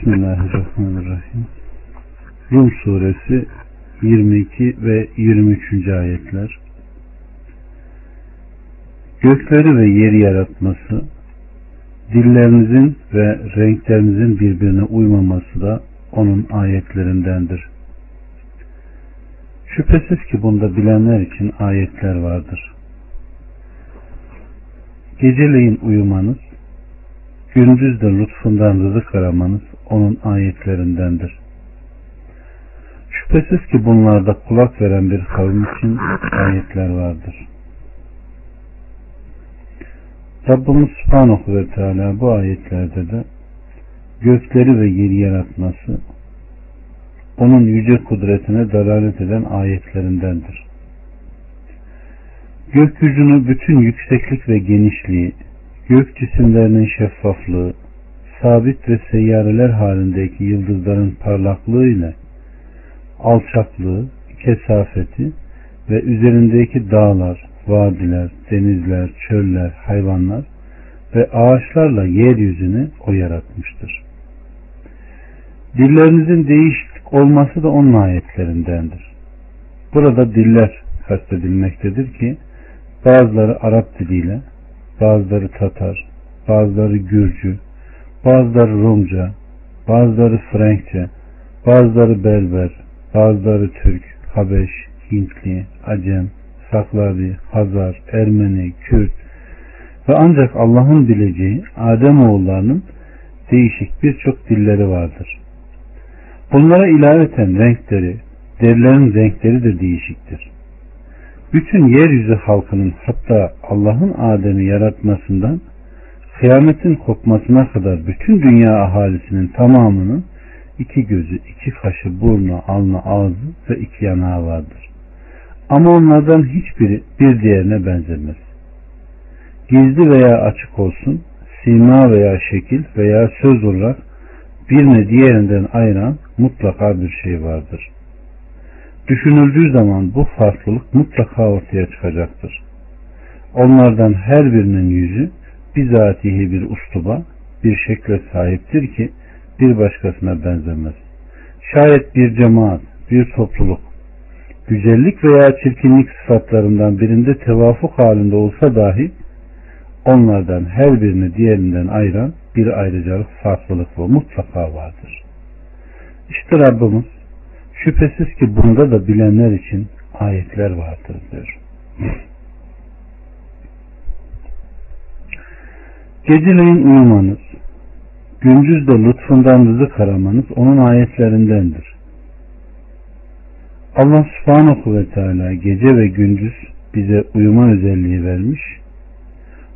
Bismillahirrahmanirrahim. Rum suresi 22 ve 23. ayetler. Gökleri ve yeri yaratması, dillerinizin ve renklerinizin birbirine uymaması da onun ayetlerindendir. Şüphesiz ki bunda bilenler için ayetler vardır. Geceleyin uyumanız, gündüz de lütfundan rızık aramanız onun ayetlerindendir. Şüphesiz ki bunlarda kulak veren bir kavim için ayetler vardır. Rabbimiz Subhanahu ve Teala bu ayetlerde de gökleri ve yeri yaratması onun yüce kudretine dalalet eden ayetlerindendir. Gökyüzünü bütün yükseklik ve genişliği, gök cisimlerinin şeffaflığı, sabit ve seyyareler halindeki yıldızların parlaklığı ile alçaklığı, kesafeti ve üzerindeki dağlar, vadiler, denizler, çöller, hayvanlar ve ağaçlarla yeryüzünü o yaratmıştır. Dillerinizin değişik olması da onun ayetlerindendir. Burada diller kastedilmektedir ki bazıları Arap diliyle, bazıları Tatar, bazıları Gürcü, bazıları Rumca, bazıları Frenkçe, bazıları Berber, bazıları Türk, Habeş, Hintli, Acem, Saklavi, Hazar, Ermeni, Kürt ve ancak Allah'ın bileceği Adem oğullarının değişik birçok dilleri vardır. Bunlara ilaveten renkleri, derilerin renkleri de değişiktir. Bütün yeryüzü halkının hatta Allah'ın Adem'i yaratmasından kıyametin kopmasına kadar bütün dünya ahalisinin tamamının iki gözü, iki kaşı, burnu, alnı, ağzı ve iki yanağı vardır. Ama onlardan hiçbiri bir diğerine benzemez. Gizli veya açık olsun, sima veya şekil veya söz olarak birini diğerinden ayıran mutlaka bir şey vardır. Düşünüldüğü zaman bu farklılık mutlaka ortaya çıkacaktır. Onlardan her birinin yüzü bizatihi bir ustuba, bir şekle sahiptir ki bir başkasına benzemez. Şayet bir cemaat, bir topluluk, güzellik veya çirkinlik sıfatlarından birinde tevafuk halinde olsa dahi onlardan her birini diğerinden ayıran bir ayrıcalık, farklılık ve mutlaka vardır. İşte Rabbimiz şüphesiz ki bunda da bilenler için ayetler vardır diyor. Geceleyin uyumanız, gündüz de lütfundan rızık aramanız onun ayetlerindendir. Allah subhanahu ve teala gece ve gündüz bize uyuma özelliği vermiş.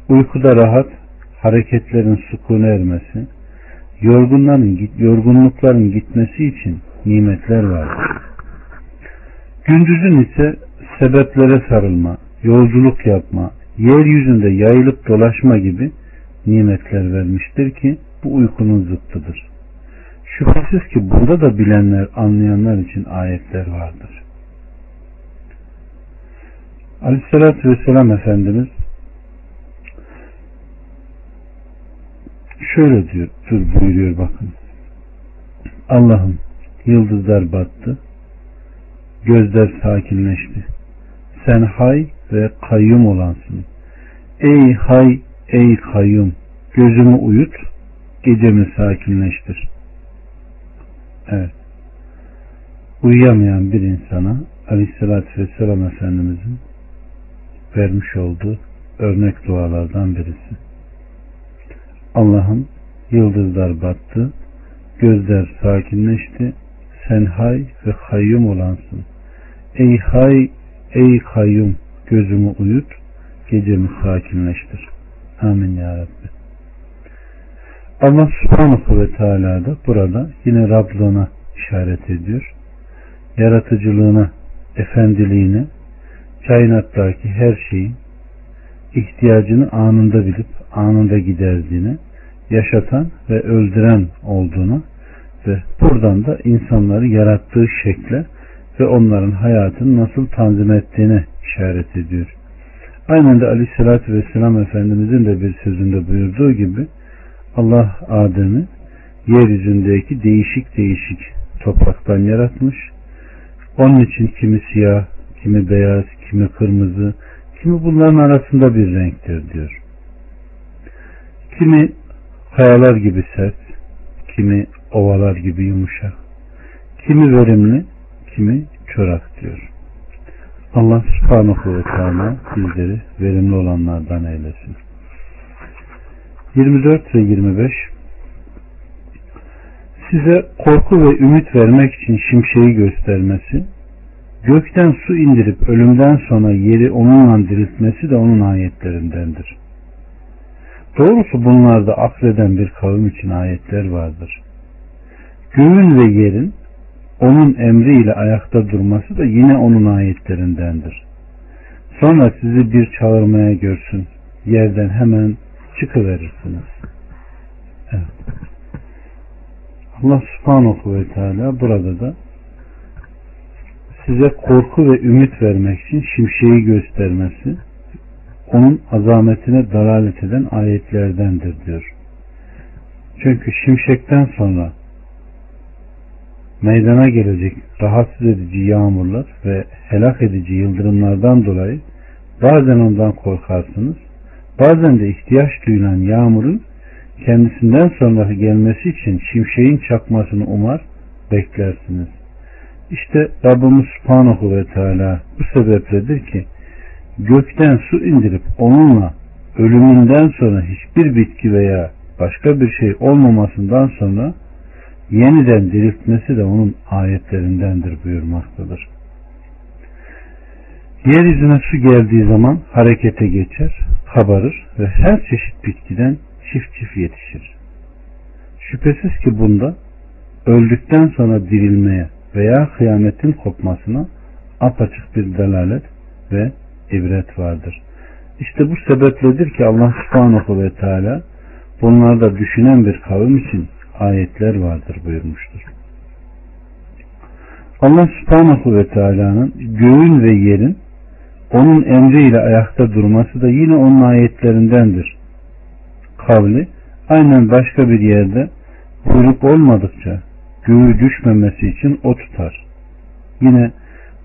Uykuda rahat, hareketlerin sukun ermesi, yorgunların, yorgunlukların gitmesi için nimetler vardır. Gündüzün ise sebeplere sarılma, yolculuk yapma, yeryüzünde yayılıp dolaşma gibi nimetler vermiştir ki bu uykunun zıttıdır. Şüphesiz ki burada da bilenler, anlayanlar için ayetler vardır. Aleyhissalatü Vesselam Efendimiz şöyle diyor, dur buyuruyor bakın. Allah'ım yıldızlar battı, gözler sakinleşti. Sen hay ve kayyum olansın. Ey hay, ey kayyum, gözümü uyut, gecemi sakinleştir. Evet. Uyuyamayan bir insana Aleyhisselatü Vesselam Efendimizin vermiş olduğu örnek dualardan birisi. Allah'ım yıldızlar battı, gözler sakinleşti, sen hay ve kayyum olansın. Ey hay, ey kayyum, gözümü uyut, gecemi sakinleştir. Amin ya Rabbi. Allah subhanahu ve teala da burada yine Rablığına işaret ediyor. Yaratıcılığına, efendiliğine, kainattaki her şeyin ihtiyacını anında bilip anında giderdiğine, yaşatan ve öldüren olduğuna ve buradan da insanları yarattığı şekle ve onların hayatını nasıl tanzim ettiğine işaret ediyor. Aynen de Aleyhisselatü Vesselam Efendimizin de bir sözünde buyurduğu gibi Allah Adem'i yeryüzündeki değişik değişik topraktan yaratmış. Onun için kimi siyah, kimi beyaz, kimi kırmızı, kimi bunların arasında bir renktir diyor. Kimi kayalar gibi sert, kimi ovalar gibi yumuşak, kimi verimli, kimi çorak diyor. Allah subhanahu ve teala bizleri verimli olanlardan eylesin. 24 ve 25 Size korku ve ümit vermek için şimşeği göstermesi, gökten su indirip ölümden sonra yeri onunla diriltmesi de onun ayetlerindendir. Doğrusu bunlarda akleden bir kavim için ayetler vardır. Göğün ve yerin onun emriyle ayakta durması da yine onun ayetlerindendir. Sonra sizi bir çağırmaya görsün. Yerden hemen çıkıverirsiniz. Evet. Allah subhanahu ve teala burada da size korku ve ümit vermek için şimşeği göstermesi onun azametine dalalet eden ayetlerdendir diyor. Çünkü şimşekten sonra meydana gelecek rahatsız edici yağmurlar ve helak edici yıldırımlardan dolayı bazen ondan korkarsınız, bazen de ihtiyaç duyulan yağmurun kendisinden sonra gelmesi için şimşeğin çakmasını umar, beklersiniz. İşte Rabbimiz Subhanahu ve Teala bu sebepledir ki gökten su indirip onunla ölümünden sonra hiçbir bitki veya başka bir şey olmamasından sonra yeniden diriltmesi de onun ayetlerindendir buyurmaktadır. Yeryüzüne su geldiği zaman harekete geçer, kabarır ve her çeşit bitkiden çift çift yetişir. Şüphesiz ki bunda öldükten sonra dirilmeye veya kıyametin kopmasına apaçık bir delalet ve ibret vardır. İşte bu sebepledir ki Allah subhanahu ve teala bunlarda düşünen bir kavim için ayetler vardır buyurmuştur. Allah subhanahu ve teala'nın göğün ve yerin onun emriyle ayakta durması da yine onun ayetlerindendir. Kavli aynen başka bir yerde buyruk olmadıkça göğü düşmemesi için o tutar. Yine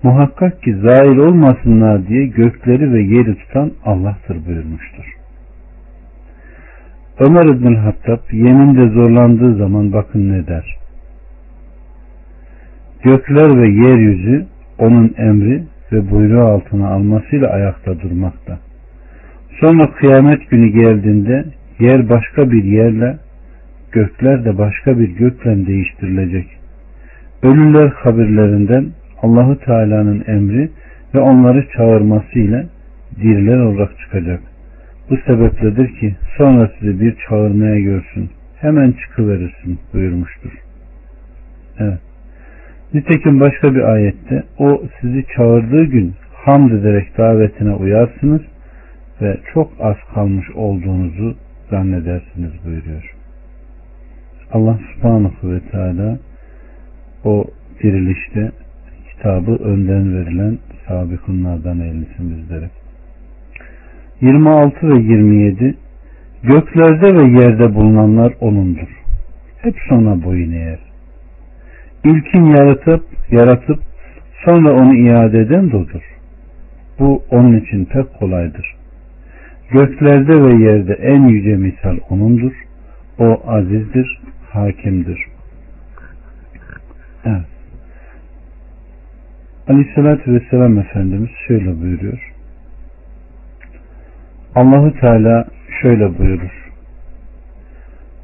muhakkak ki zail olmasınlar diye gökleri ve yeri tutan Allah'tır buyurmuştur. Ömer İbn Hattab yeminde zorlandığı zaman bakın ne der. Gökler ve yeryüzü onun emri ve buyruğu altına almasıyla ayakta durmakta. Sonra kıyamet günü geldiğinde yer başka bir yerle, gökler de başka bir gökle değiştirilecek. Ölüler kabirlerinden Allahu Teala'nın emri ve onları çağırması ile diriler olarak çıkacak. Bu sebepledir ki sonra sizi bir çağırmaya görsün. Hemen çıkıverirsin buyurmuştur. Evet. Nitekim başka bir ayette o sizi çağırdığı gün hamd ederek davetine uyarsınız ve çok az kalmış olduğunuzu zannedersiniz buyuruyor. Allah subhanahu ve teala o dirilişte kitabı önden verilen sabikunlardan eylesin bizlere. 26 ve 27 Göklerde ve yerde bulunanlar O'nundur. Hep ona boyun eğer. İlkin yaratıp, yaratıp sonra onu iade eden de O'dur. Bu onun için pek kolaydır. Göklerde ve yerde en yüce misal O'nundur. O azizdir, hakimdir. Evet. Aleyhissalatü Vesselam Efendimiz şöyle buyuruyor. Allahu Teala şöyle buyurur.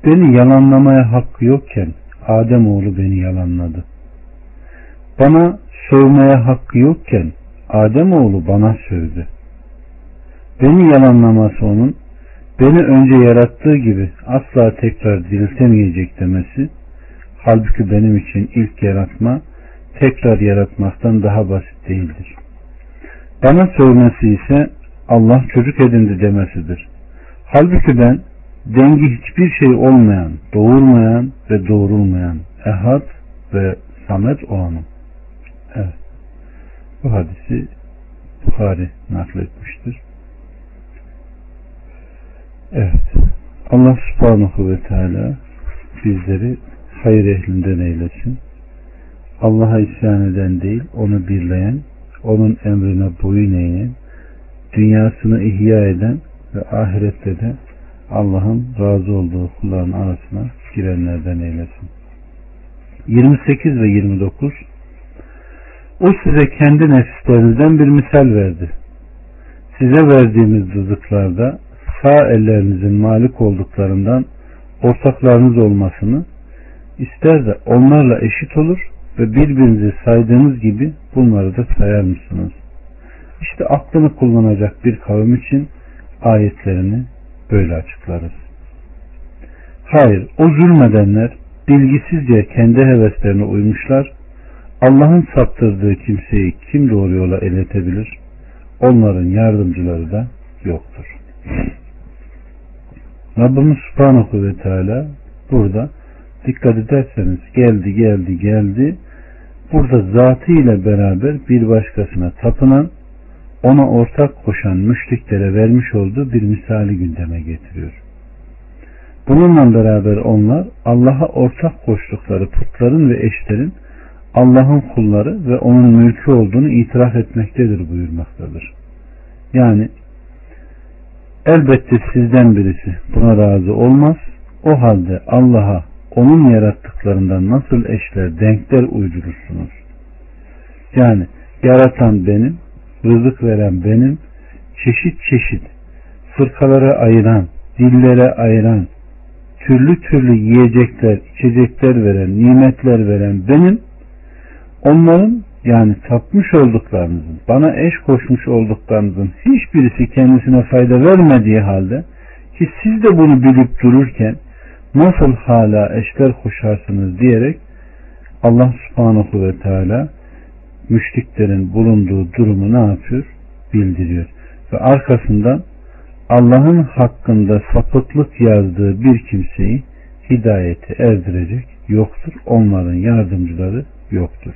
Beni yalanlamaya hakkı yokken Adem oğlu beni yalanladı. Bana sövmeye hakkı yokken Adem oğlu bana sövdü. Beni yalanlaması onun beni önce yarattığı gibi asla tekrar diriltemeyecek demesi halbuki benim için ilk yaratma tekrar yaratmaktan daha basit değildir. Bana sövmesi ise Allah çocuk edindi demesidir. Halbuki ben dengi hiçbir şey olmayan, doğurmayan ve doğrulmayan ehad ve samet olanım. Evet. Bu hadisi Bukhari nakletmiştir. Evet. Allah subhanahu ve teala bizleri hayır ehlinden eylesin. Allah'a isyan eden değil, onu birleyen, onun emrine boyun eğen, dünyasını ihya eden ve ahirette de Allah'ın razı olduğu kulların arasına girenlerden eylesin. 28 ve 29 O size kendi nefislerinizden bir misal verdi. Size verdiğimiz rızıklarda sağ ellerinizin malik olduklarından ortaklarınız olmasını ister de onlarla eşit olur ve birbirinizi saydığınız gibi bunları da sayar mısınız? İşte aklını kullanacak bir kavim için ayetlerini böyle açıklarız. Hayır, o zulmedenler bilgisizce kendi heveslerine uymuşlar. Allah'ın saptırdığı kimseyi kim doğru yola iletebilir? Onların yardımcıları da yoktur. Rabbimiz Subhanahu ve Teala burada dikkat ederseniz geldi geldi geldi burada zatı ile beraber bir başkasına tapınan ona ortak koşan müşriklere vermiş olduğu bir misali gündeme getiriyor. Bununla beraber onlar Allah'a ortak koştukları putların ve eşlerin Allah'ın kulları ve onun mülkü olduğunu itiraf etmektedir buyurmaktadır. Yani elbette sizden birisi buna razı olmaz. O halde Allah'a onun yarattıklarından nasıl eşler, denkler uydurursunuz? Yani yaratan benim, rızık veren benim, çeşit çeşit fırkalara ayıran, dillere ayıran, türlü türlü yiyecekler, içecekler veren, nimetler veren benim, onların yani tapmış olduklarınızın, bana eş koşmuş olduklarınızın hiçbirisi kendisine fayda vermediği halde ki siz de bunu bilip dururken nasıl hala eşler koşarsınız diyerek Allah subhanahu ve teala müşriklerin bulunduğu durumu ne yapıyor? Bildiriyor. Ve arkasından Allah'ın hakkında sapıklık yazdığı bir kimseyi hidayete erdirecek yoktur. Onların yardımcıları yoktur.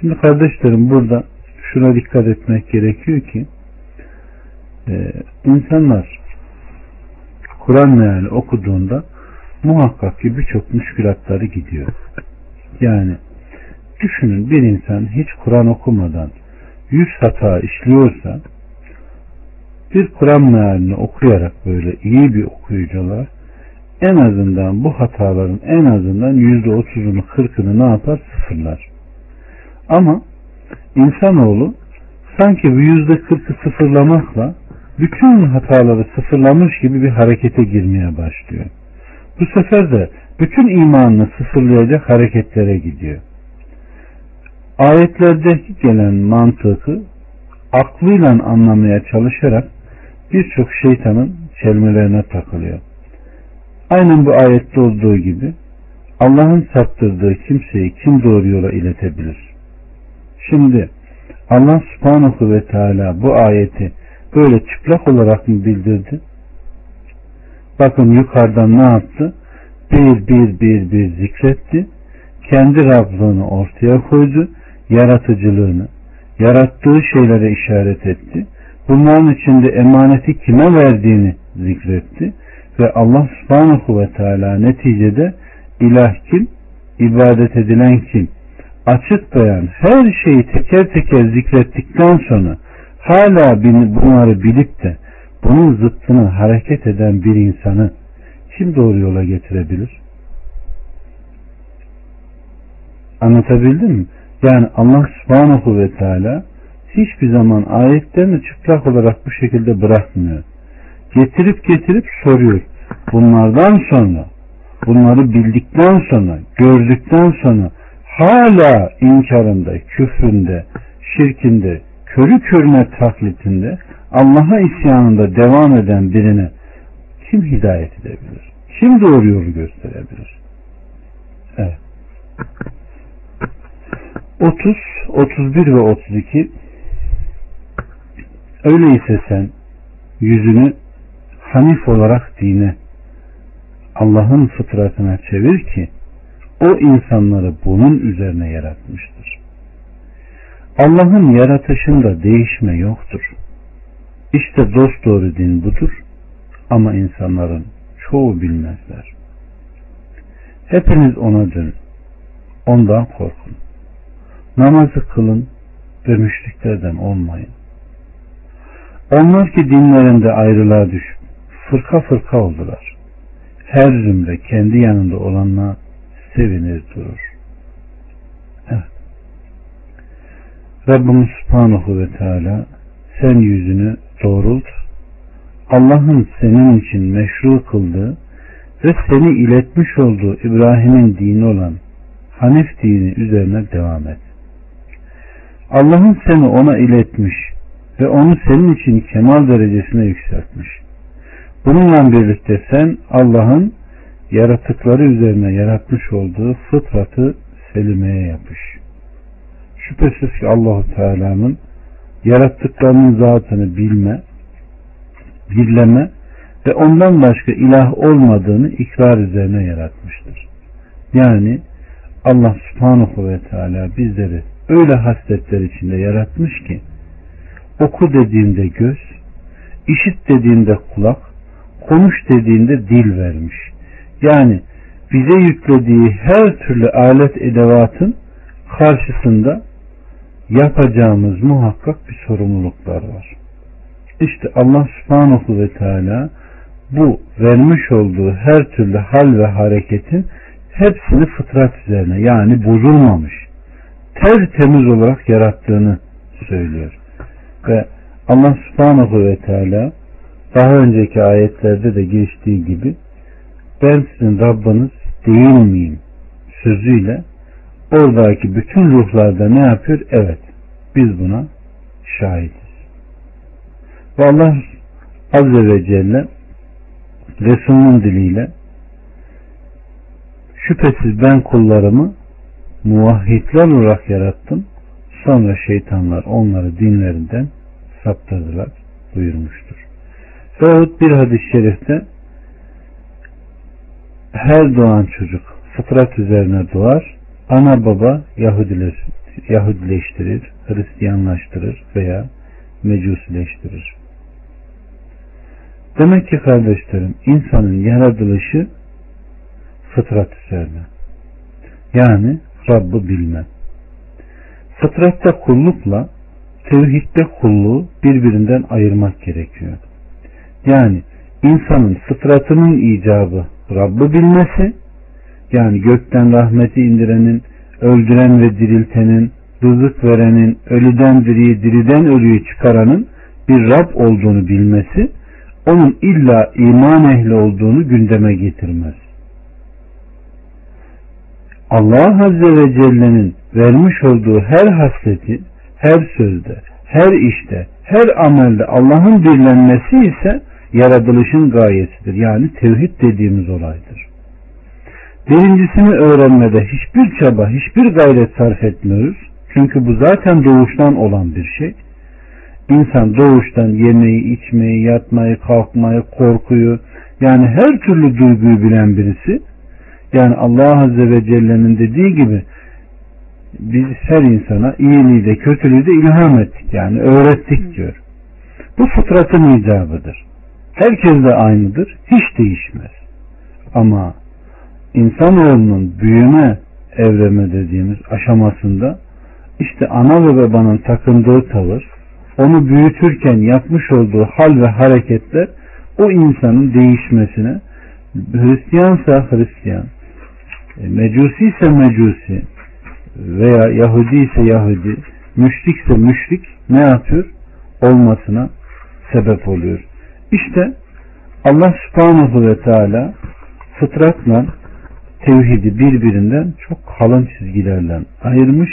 Şimdi kardeşlerim burada şuna dikkat etmek gerekiyor ki e, insanlar Kur'an meali okuduğunda muhakkak ki birçok müşkülatları gidiyor. Yani düşünün bir insan hiç Kur'an okumadan yüz hata işliyorsa bir Kur'an mealini okuyarak böyle iyi bir okuyucular en azından bu hataların en azından yüzde otuzunu kırkını ne yapar sıfırlar. Ama insanoğlu sanki bu yüzde kırkı sıfırlamakla bütün hataları sıfırlamış gibi bir harekete girmeye başlıyor. Bu sefer de bütün imanını sıfırlayacak hareketlere gidiyor. Ayetlerdeki gelen mantığı aklıyla anlamaya çalışarak birçok şeytanın çelmelerine takılıyor. Aynen bu ayette olduğu gibi Allah'ın saptırdığı kimseyi kim doğru yola iletebilir? Şimdi Allah subhanahu ve teala bu ayeti böyle çıplak olarak mı bildirdi? Bakın yukarıdan ne yaptı? Bir bir bir bir zikretti. Kendi Rablığını ortaya koydu. Yaratıcılığını, yarattığı şeylere işaret etti. Bunların içinde emaneti kime verdiğini zikretti. Ve Allah subhanahu ve teala neticede ilah kim, ibadet edilen kim, açık beyan her şeyi teker teker zikrettikten sonra hala bunları bilip de bunun zıttını hareket eden bir insanı kim doğru yola getirebilir? Anlatabildim mi? Yani Allah subhanahu ve teala hiçbir zaman ayetlerini çıplak olarak bu şekilde bırakmıyor. Getirip getirip soruyor. Bunlardan sonra bunları bildikten sonra gördükten sonra hala inkarında, küfründe, şirkinde, körü körüne taklitinde Allah'a isyanında devam eden birine kim hidayet edebilir? Kim doğru yolu gösterebilir? Evet. 30, 31 ve 32 Öyleyse sen yüzünü Hanif olarak dine Allah'ın fıtratına çevir ki o insanları bunun üzerine yaratmıştır. Allah'ın yaratışında değişme yoktur. İşte dost doğru din budur ama insanların çoğu bilmezler. Hepiniz ona dönün. Ondan korkun. Namazı kılın ve müşriklerden olmayın. Onlar ki dinlerinde ayrılığa düşüp fırka fırka oldular. Her zümre kendi yanında olanla sevinir durur. Evet. Rabbimiz Subhanahu ve Teala sen yüzünü doğrult. Allah'ın senin için meşru kıldığı ve seni iletmiş olduğu İbrahim'in dini olan Hanif dini üzerine devam et. Allah'ın seni ona iletmiş ve onu senin için kemal derecesine yükseltmiş. Bununla birlikte sen Allah'ın yaratıkları üzerine yaratmış olduğu fıtratı selimeye yapış. Şüphesiz ki Allahu Teala'nın yarattıklarının zatını bilme, birleme ve ondan başka ilah olmadığını ikrar üzerine yaratmıştır. Yani Allah subhanahu ve teala bizleri öyle hasletler içinde yaratmış ki oku dediğinde göz, işit dediğinde kulak, konuş dediğinde dil vermiş. Yani bize yüklediği her türlü alet edevatın karşısında yapacağımız muhakkak bir sorumluluklar var. İşte Allah subhanahu ve teala bu vermiş olduğu her türlü hal ve hareketin hepsini fıtrat üzerine yani bozulmamış tertemiz olarak yarattığını söylüyor. Ve Allah subhanahu ve teala daha önceki ayetlerde de geçtiği gibi ben sizin Rabbiniz değil miyim sözüyle oradaki bütün ruhlarda ne yapıyor? Evet biz buna şahidiz. Ve Allah Azze ve Celle Resulünün diliyle şüphesiz ben kullarımı muvahhidler olarak yarattım. Sonra şeytanlar onları dinlerinden saptırdılar buyurmuştur. Veyahut bir hadis-i şerifte her doğan çocuk fıtrat üzerine doğar. Ana baba Yahudiler, Yahudileştirir, Hristiyanlaştırır veya Mecusileştirir. Demek ki kardeşlerim insanın yaratılışı fıtrat üzerine. Yani Rabb'ı bilme. Fıtratta kullukla tevhidde kulluğu birbirinden ayırmak gerekiyor. Yani insanın fıtratının icabı Rabb'ı bilmesi, yani gökten rahmeti indirenin, öldüren ve diriltenin, rızık verenin, ölüden diriyi, diriden ölüyü çıkaranın bir Rab olduğunu bilmesi, onun illa iman ehli olduğunu gündeme getirmez. Allah Azze ve Celle'nin vermiş olduğu her hasleti, her sözde, her işte, her amelde Allah'ın birlenmesi ise yaratılışın gayesidir. Yani tevhid dediğimiz olaydır. Birincisini öğrenmede hiçbir çaba, hiçbir gayret sarf etmiyoruz. Çünkü bu zaten doğuştan olan bir şey. İnsan doğuştan yemeği, içmeyi, yatmayı, kalkmayı, korkuyu yani her türlü duyguyu bilen birisi. Yani Allah Azze ve Celle'nin dediği gibi biz her insana iyiliği de kötülüğü de ilham ettik yani öğrettik diyor. Bu fıtratın icabıdır. Herkes de aynıdır. Hiç değişmez. Ama insanoğlunun büyüme evreme dediğimiz aşamasında işte ana ve babanın takındığı tavır, onu büyütürken yapmış olduğu hal ve hareketler o insanın değişmesine Hristiyansa Hristiyan, Mecusi ise Mecusi veya Yahudi ise Yahudi, müşrik ise müşrik ne yapıyor? Olmasına sebep oluyor. İşte Allah subhanahu ve teala fıtratla tevhidi birbirinden çok kalın çizgilerle ayırmış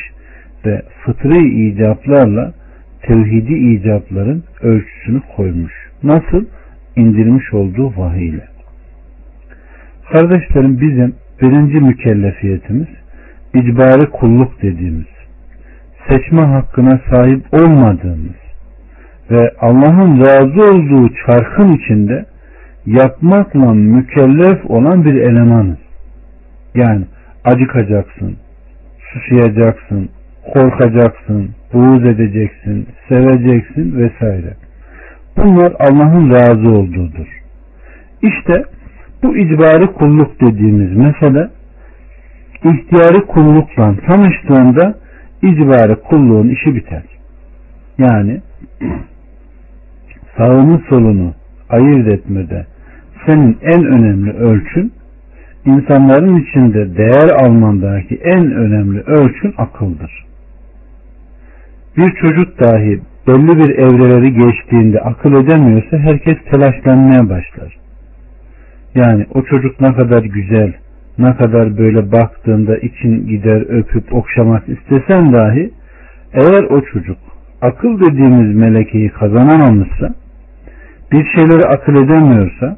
ve fıtri icaplarla tevhidi icapların ölçüsünü koymuş. Nasıl? indirmiş olduğu vahiy ile. Kardeşlerim bizim birinci mükellefiyetimiz icbari kulluk dediğimiz seçme hakkına sahip olmadığımız ve Allah'ın razı olduğu çarkın içinde yapmakla mükellef olan bir elemanız. Yani acıkacaksın, susayacaksın, korkacaksın, buğz edeceksin, seveceksin vesaire. Bunlar Allah'ın razı olduğudur. İşte bu icbari kulluk dediğimiz mesele ihtiyari kullukla tanıştığında icbari kulluğun işi biter. Yani sağını solunu ayırt etmede senin en önemli ölçün insanların içinde değer almandaki en önemli ölçün akıldır. Bir çocuk dahi belli bir evreleri geçtiğinde akıl edemiyorsa herkes telaşlanmaya başlar. Yani o çocuk ne kadar güzel, ne kadar böyle baktığında için gider öpüp okşamak istesen dahi eğer o çocuk akıl dediğimiz melekeyi kazanamamışsa bir şeyleri akıl edemiyorsa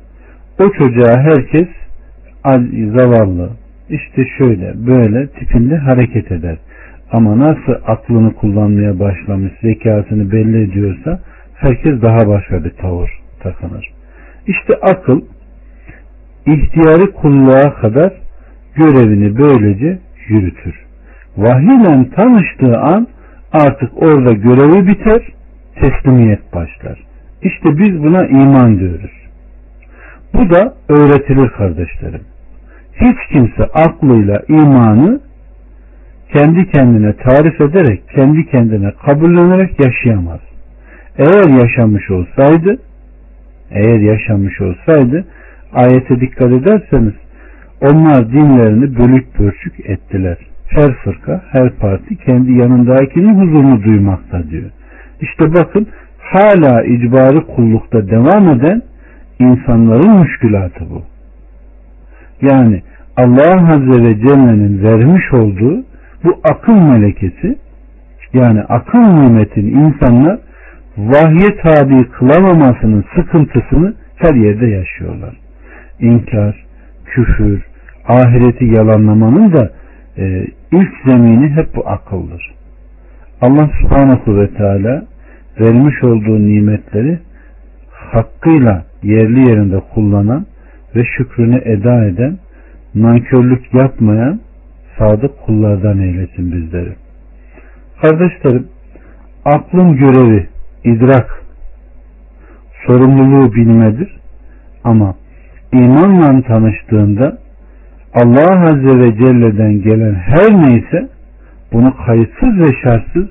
o çocuğa herkes zavallı işte şöyle böyle tipinde hareket eder. Ama nasıl aklını kullanmaya başlamış, zekasını belli ediyorsa herkes daha başka bir tavır takınır. İşte akıl ihtiyarı kulluğa kadar görevini böylece yürütür. Vahiyle tanıştığı an artık orada görevi biter, teslimiyet başlar. İşte biz buna iman diyoruz. Bu da öğretilir kardeşlerim. Hiç kimse aklıyla imanı kendi kendine tarif ederek, kendi kendine kabullenerek yaşayamaz. Eğer yaşamış olsaydı, eğer yaşamış olsaydı, ayete dikkat ederseniz, onlar dinlerini bölük pörçük ettiler. Her fırka, her parti kendi yanındakinin huzurunu duymakta diyor. İşte bakın, hala icbari kullukta devam eden insanların müşkülatı bu. Yani Allah Azze ve Celle'nin vermiş olduğu bu akıl melekesi yani akıl nimetini insanlar vahye tabi kılamamasının sıkıntısını her yerde yaşıyorlar. İnkar, küfür, ahireti yalanlamanın da e, ilk zemini hep bu akıldır. Allah subhanahu ve teala vermiş olduğu nimetleri hakkıyla yerli yerinde kullanan ve şükrünü eda eden, nankörlük yapmayan sadık kullardan eylesin bizleri. Kardeşlerim, aklın görevi, idrak, sorumluluğu bilmedir. Ama imanla tanıştığında Allah Azze ve Celle'den gelen her neyse bunu kayıtsız ve şartsız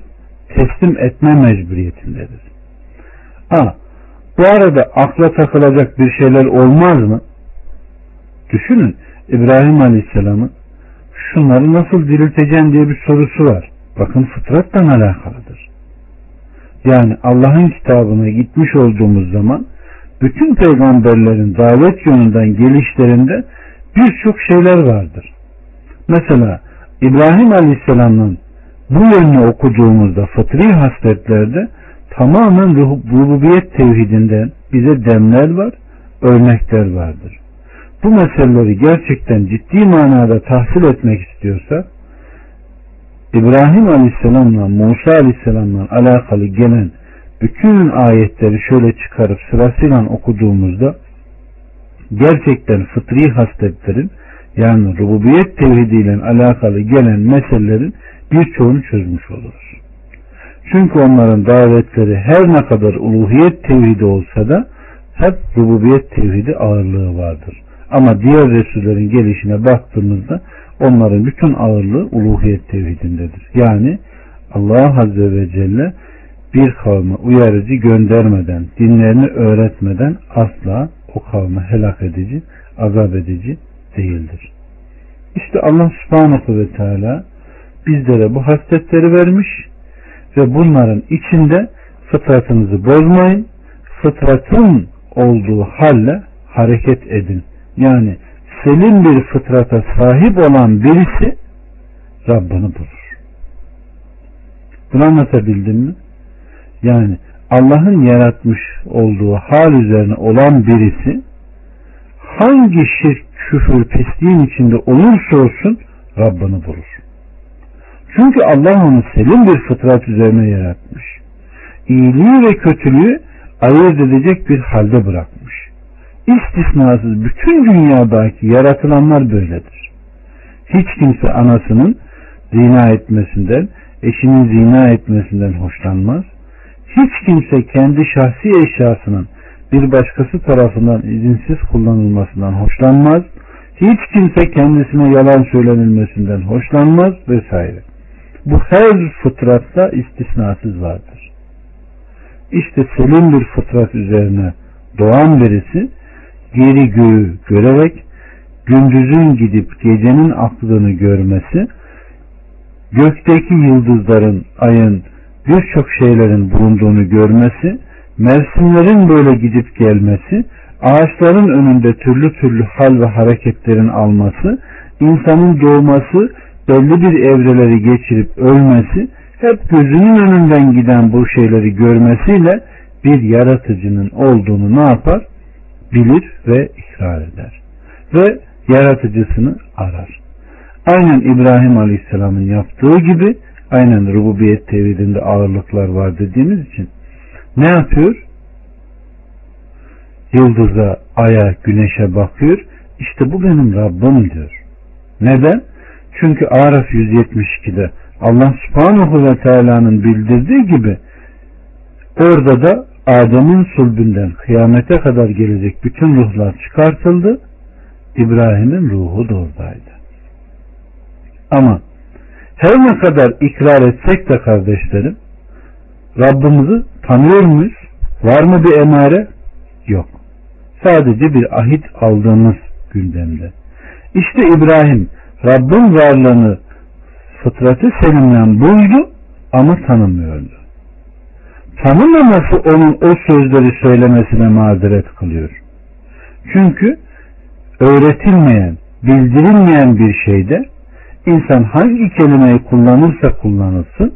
teslim etme mecburiyetindedir. A. Bu arada akla takılacak bir şeyler olmaz mı? Düşünün İbrahim Aleyhisselam'ın şunları nasıl dirilteceğim diye bir sorusu var. Bakın fıtratla alakalıdır. Yani Allah'ın kitabına gitmiş olduğumuz zaman bütün peygamberlerin davet yönünden gelişlerinde birçok şeyler vardır. Mesela İbrahim Aleyhisselam'ın bu yönünü okuduğumuzda fıtri hasletlerde tamamen rububiyet tevhidinden bize demler var, örnekler vardır bu meseleleri gerçekten ciddi manada tahsil etmek istiyorsa İbrahim Aleyhisselam'la Musa Aleyhisselam'la alakalı gelen bütün ayetleri şöyle çıkarıp sırasıyla okuduğumuzda gerçekten fıtri hasletlerin yani rububiyet tevhidiyle alakalı gelen meselelerin birçoğunu çözmüş oluruz. Çünkü onların davetleri her ne kadar uluhiyet tevhidi olsa da hep rububiyet tevhidi ağırlığı vardır. Ama diğer Resullerin gelişine baktığımızda onların bütün ağırlığı uluhiyet tevhidindedir. Yani Allah Azze ve Celle bir kavme uyarıcı göndermeden, dinlerini öğretmeden asla o kavme helak edici, azap edici değildir. İşte Allah subhanahu ve teala bizlere bu hasletleri vermiş ve bunların içinde fıtratınızı bozmayın, fıtratın olduğu halle hareket edin yani selim bir fıtrata sahip olan birisi Rabbini bulur. Bunu anlatabildim mi? Yani Allah'ın yaratmış olduğu hal üzerine olan birisi hangi şirk, küfür, pisliğin içinde olursa olsun Rabbini bulur. Çünkü Allah onu selim bir fıtrat üzerine yaratmış. İyiliği ve kötülüğü ayırt edecek bir halde bırakmış istisnasız bütün dünyadaki yaratılanlar böyledir. Hiç kimse anasının zina etmesinden, eşinin zina etmesinden hoşlanmaz. Hiç kimse kendi şahsi eşyasının bir başkası tarafından izinsiz kullanılmasından hoşlanmaz. Hiç kimse kendisine yalan söylenilmesinden hoşlanmaz vesaire. Bu her fıtratta istisnasız vardır. İşte selim bir fıtrat üzerine doğan birisi geri göğü görerek gündüzün gidip gecenin aklını görmesi, gökteki yıldızların, ayın, birçok şeylerin bulunduğunu görmesi, mevsimlerin böyle gidip gelmesi, ağaçların önünde türlü türlü hal ve hareketlerin alması, insanın doğması, belli bir evreleri geçirip ölmesi, hep gözünün önünden giden bu şeyleri görmesiyle bir yaratıcının olduğunu ne yapar? Bilir ve ikrar eder. Ve yaratıcısını arar. Aynen İbrahim Aleyhisselam'ın yaptığı gibi aynen rububiyet tevhidinde ağırlıklar var dediğimiz için ne yapıyor? Yıldıza, aya, güneşe bakıyor. İşte bu benim Rabbim diyor. Neden? Çünkü Araf 172'de Allah subhanahu ve teala'nın bildirdiği gibi orada da Adem'in sulbünden kıyamete kadar gelecek bütün ruhlar çıkartıldı. İbrahim'in ruhu da oradaydı. Ama her ne kadar ikrar etsek de kardeşlerim Rabbimizi tanıyor muyuz? Var mı bir emare? Yok. Sadece bir ahit aldığımız gündemde. İşte İbrahim Rabbin varlığını fıtratı selimden buydu ama tanımıyordu. Tanımaması onun o sözleri söylemesine mazeret kılıyor. Çünkü öğretilmeyen, bildirilmeyen bir şeyde insan hangi kelimeyi kullanırsa kullanılsın,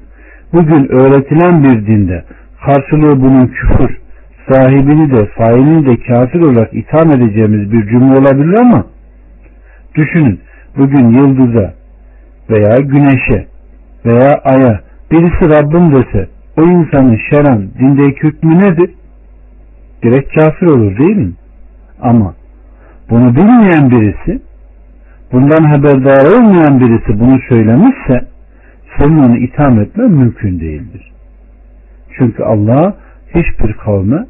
bugün öğretilen bir dinde karşılığı bunun küfür, sahibini de failini de kafir olarak itham edeceğimiz bir cümle olabilir ama düşünün bugün yıldıza veya güneşe veya aya birisi Rabbim dese o insanın şeran dindeki hükmü nedir? Direkt kafir olur değil mi? Ama bunu bilmeyen birisi bundan haberdar olmayan birisi bunu söylemişse senin onu itham etme mümkün değildir. Çünkü Allah hiçbir kavme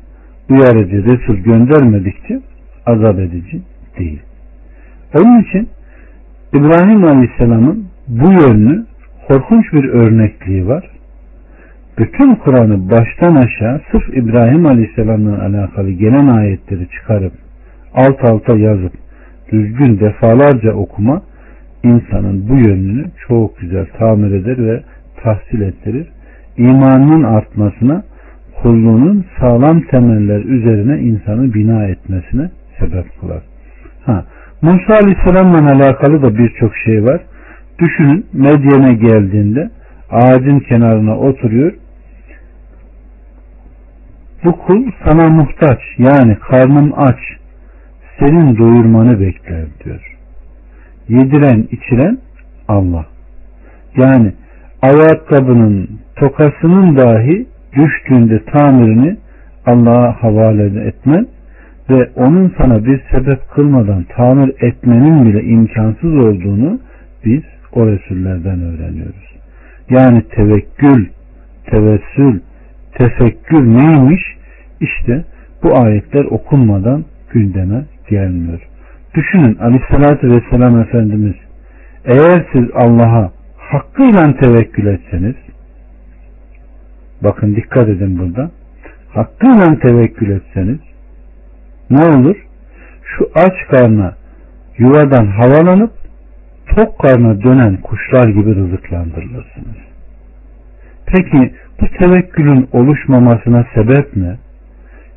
uyarıcı Resul göndermedikçe azap edici değil. Onun için İbrahim Aleyhisselam'ın bu yönlü korkunç bir örnekliği var. Bütün Kur'an'ı baştan aşağı sırf İbrahim Aleyhisselam'la alakalı gelen ayetleri çıkarıp alt alta yazıp düzgün defalarca okuma insanın bu yönünü çok güzel tamir eder ve tahsil ettirir. İmanının artmasına, kulluğunun sağlam temeller üzerine insanı bina etmesine sebep kılar. Ha, Musa Aleyhisselam'la alakalı da birçok şey var. Düşünün Medyen'e geldiğinde ağacın kenarına oturuyor. Bu kul sana muhtaç yani karnım aç senin doyurmanı bekler diyor. Yediren içiren Allah. Yani ayakkabının tokasının dahi düştüğünde tamirini Allah'a havale etmen ve onun sana bir sebep kılmadan tamir etmenin bile imkansız olduğunu biz o Resullerden öğreniyoruz. Yani tevekkül, tevessül, tefekkür neymiş? İşte bu ayetler okunmadan gündeme gelmiyor. Düşünün aleyhissalatü vesselam Efendimiz eğer siz Allah'a hakkıyla tevekkül etseniz bakın dikkat edin burada hakkıyla tevekkül etseniz ne olur? Şu aç karna yuvadan havalanıp tok karna dönen kuşlar gibi rızıklandırılırsınız. Peki bu tevekkülün oluşmamasına sebep ne?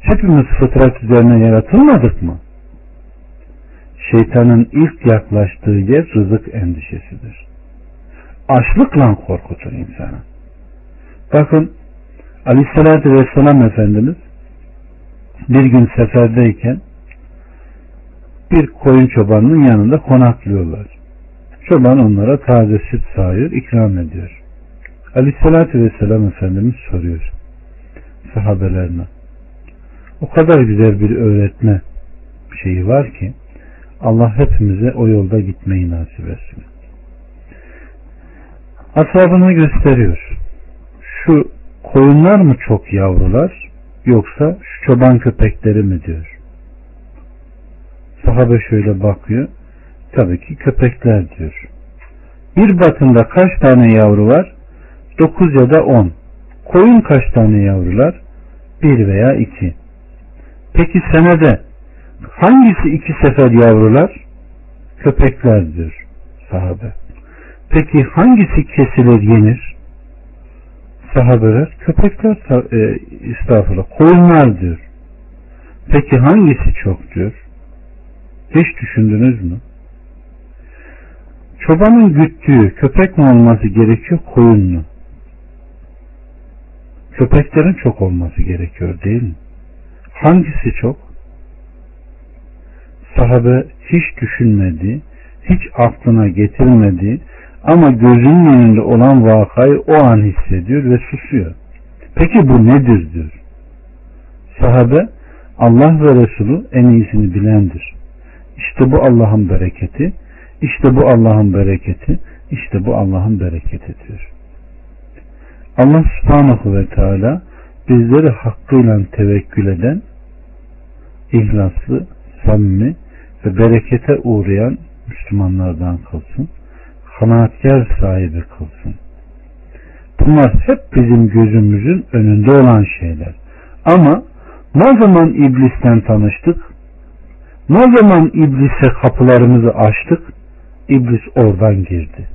Hepimiz fıtrat üzerine yaratılmadık mı? Şeytanın ilk yaklaştığı yer rızık endişesidir. Açlıkla korkutur insanı. Bakın Aleyhisselatü Vesselam Efendimiz bir gün seferdeyken bir koyun çobanının yanında konaklıyorlar. Çoban onlara taze süt sağıyor, ikram ediyor. Aleyhissalatü vesselam Efendimiz soruyor sahabelerine. O kadar güzel bir öğretme şeyi var ki Allah hepimize o yolda gitmeyi nasip etsin. Ashabına gösteriyor. Şu koyunlar mı çok yavrular yoksa şu çoban köpekleri mi diyor. Sahabe şöyle bakıyor. Tabii ki köpekler diyor. Bir batında kaç tane yavru var? Dokuz ya da on. Koyun kaç tane yavrular? Bir veya iki. Peki senede hangisi iki sefer yavrular? Köpekler diyor sahabe. Peki hangisi kesilir yenir? Sahabeler köpekler e, estağfurullah koyunlar. Peki hangisi çok? Hiç düşündünüz mü? Çobanın güttüğü köpek mi olması gerekiyor koyun mu? Köpeklerin çok olması gerekiyor değil mi? Hangisi çok? Sahabe hiç düşünmedi, hiç aklına getirmedi ama gözünün önünde olan vakayı o an hissediyor ve susuyor. Peki bu nedir diyor. Sahabe Allah ve Resulü en iyisini bilendir. İşte bu Allah'ın bereketi, işte bu Allah'ın bereketi, işte bu Allah'ın bereketi diyor. Allah subhanahu ve teala bizleri hakkıyla tevekkül eden, ihlaslı, samimi ve berekete uğrayan Müslümanlardan kılsın. Kanaatkar sahibi kılsın. Bunlar hep bizim gözümüzün önünde olan şeyler. Ama ne zaman iblisten tanıştık? Ne zaman iblise kapılarımızı açtık? İblis oradan girdi.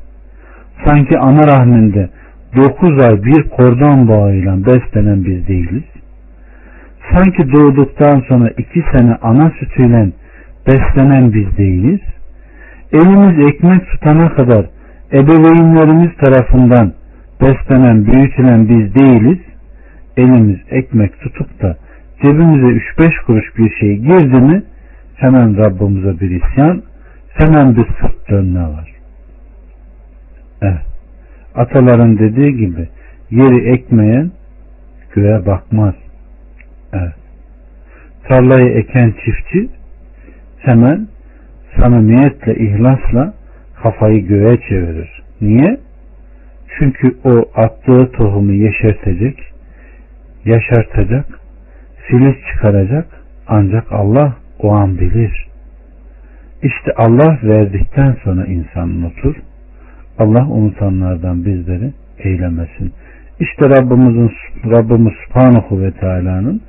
Sanki ana rahminde dokuz ay bir kordon bağıyla beslenen biz değiliz. Sanki doğduktan sonra iki sene ana sütüyle beslenen biz değiliz. Elimiz ekmek tutana kadar ebeveynlerimiz tarafından beslenen, büyütülen biz değiliz. Elimiz ekmek tutup da cebimize 3-5 kuruş bir şey girdi mi hemen Rabbimize bir isyan, hemen bir sırt dönme var. Evet. Ataların dediği gibi yeri ekmeyen göğe bakmaz. Evet. Tarlayı eken çiftçi hemen samimiyetle, ihlasla kafayı göğe çevirir. Niye? Çünkü o attığı tohumu yeşertecek, yaşartacak, filiz çıkaracak ancak Allah o an bilir. İşte Allah verdikten sonra insan unutur. Allah unutanlardan bizleri eylemesin. İşte Rabbimizin Rabbimiz Subhanahu ve Teala'nın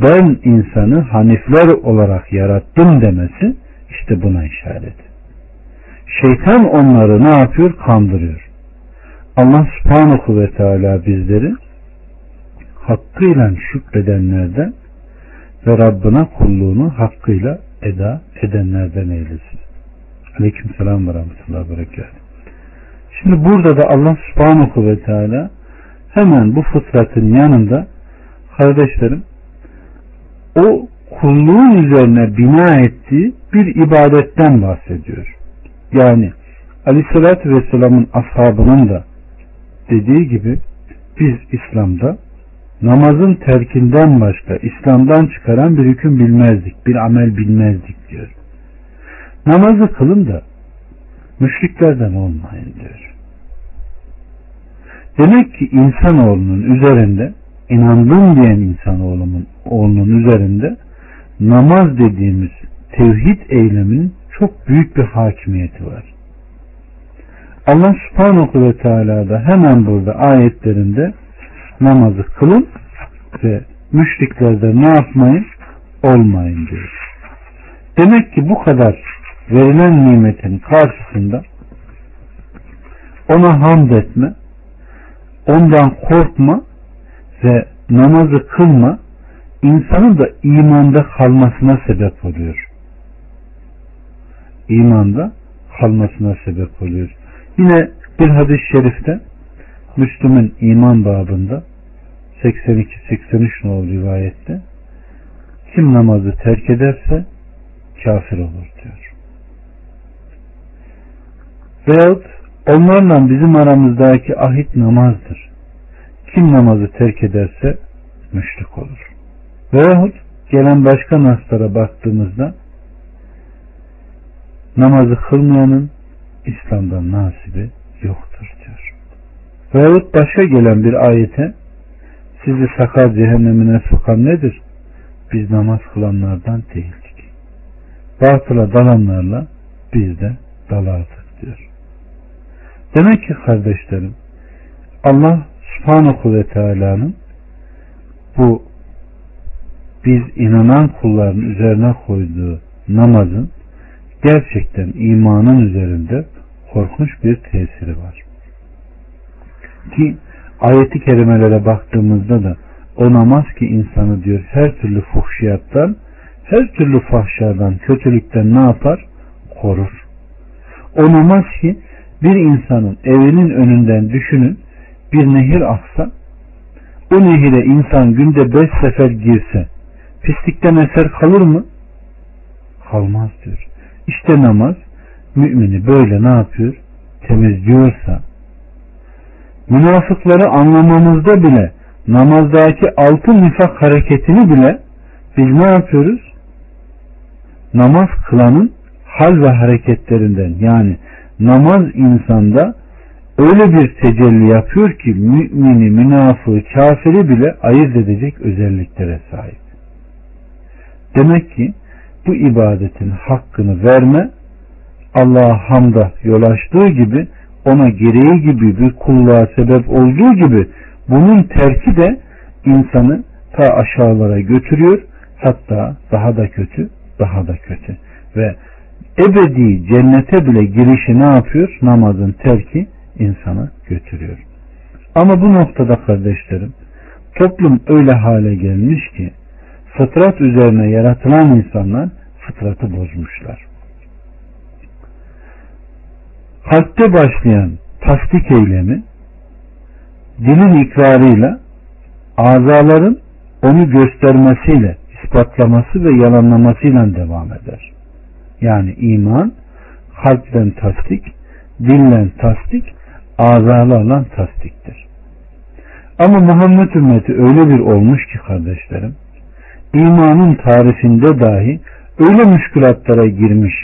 ben insanı hanifler olarak yarattım demesi işte buna işaret. Şeytan onları ne yapıyor? Kandırıyor. Allah subhanahu ve teala bizleri hakkıyla şükredenlerden ve Rabbına kulluğunu hakkıyla eda edenlerden eylesin. Aleyküm selam ve rahmetullahi ve Şimdi burada da Allah subhanahu ve teala hemen bu fıtratın yanında kardeşlerim o kulluğun üzerine bina ettiği bir ibadetten bahsediyor. Yani Aleyhisselatü Vesselam'ın ashabının da dediği gibi biz İslam'da namazın terkinden başka İslam'dan çıkaran bir hüküm bilmezdik, bir amel bilmezdik diyor. Namazı kılın da müşriklerden olmayın diyor. Demek ki insanoğlunun üzerinde inandım diyen insanoğlunun oğlunun üzerinde namaz dediğimiz tevhid eyleminin çok büyük bir hakimiyeti var. Allah subhanahu ve teala da hemen burada ayetlerinde namazı kılın ve müşriklerde ne yapmayın? Olmayın diyor. Demek ki bu kadar verilen nimetin karşısında ona hamd etme, ondan korkma ve namazı kılma insanın da imanda kalmasına sebep oluyor. İmanda kalmasına sebep oluyor. Yine bir hadis-i şerifte Müslüm'ün iman babında 82-83 nolu rivayette kim namazı terk ederse kafir olur diyor. Veyahut onlarla bizim aramızdaki ahit namazdır. Kim namazı terk ederse müşrik olur. Veyahut gelen başka naslara baktığımızda namazı kılmayanın İslam'dan nasibi yoktur diyor. Veyahut başka gelen bir ayete sizi sakar cehennemine sokan nedir? Biz namaz kılanlardan değildik. Batıla dalanlarla biz de dal artık diyor. Demek ki kardeşlerim Allah subhanahu ve teala'nın bu biz inanan kulların üzerine koyduğu namazın gerçekten imanın üzerinde korkunç bir tesiri var. Ki ayeti kerimelere baktığımızda da o namaz ki insanı diyor her türlü fuhşiyattan, her türlü fahşadan, kötülükten ne yapar? Korur. O namaz ki bir insanın evinin önünden düşünün bir nehir aksa o nehire insan günde beş sefer girse pislikten eser kalır mı? Kalmaz diyor. İşte namaz mümini böyle ne yapıyor? Temizliyorsa münafıkları anlamamızda bile namazdaki altı nifak hareketini bile biz ne yapıyoruz? Namaz kılanın hal ve hareketlerinden yani namaz insanda öyle bir tecelli yapıyor ki mümini, münafığı, kafiri bile ayırt edecek özelliklere sahip. Demek ki bu ibadetin hakkını verme Allah'a hamda yol açtığı gibi ona gereği gibi bir kulluğa sebep olduğu gibi bunun terki de insanı ta aşağılara götürüyor hatta daha da kötü daha da kötü ve ebedi cennete bile girişi ne yapıyor? Namazın terki insanı götürüyor. Ama bu noktada kardeşlerim toplum öyle hale gelmiş ki fıtrat üzerine yaratılan insanlar fıtratı bozmuşlar. Kalpte başlayan tasdik eylemi dilin ikrarıyla azaların onu göstermesiyle ispatlaması ve yalanlamasıyla devam eder. Yani iman kalpten tasdik, dillen tasdik, azalarla tasdiktir. Ama Muhammed ümmeti öyle bir olmuş ki kardeşlerim, imanın tarifinde dahi öyle müşkülatlara girmiş,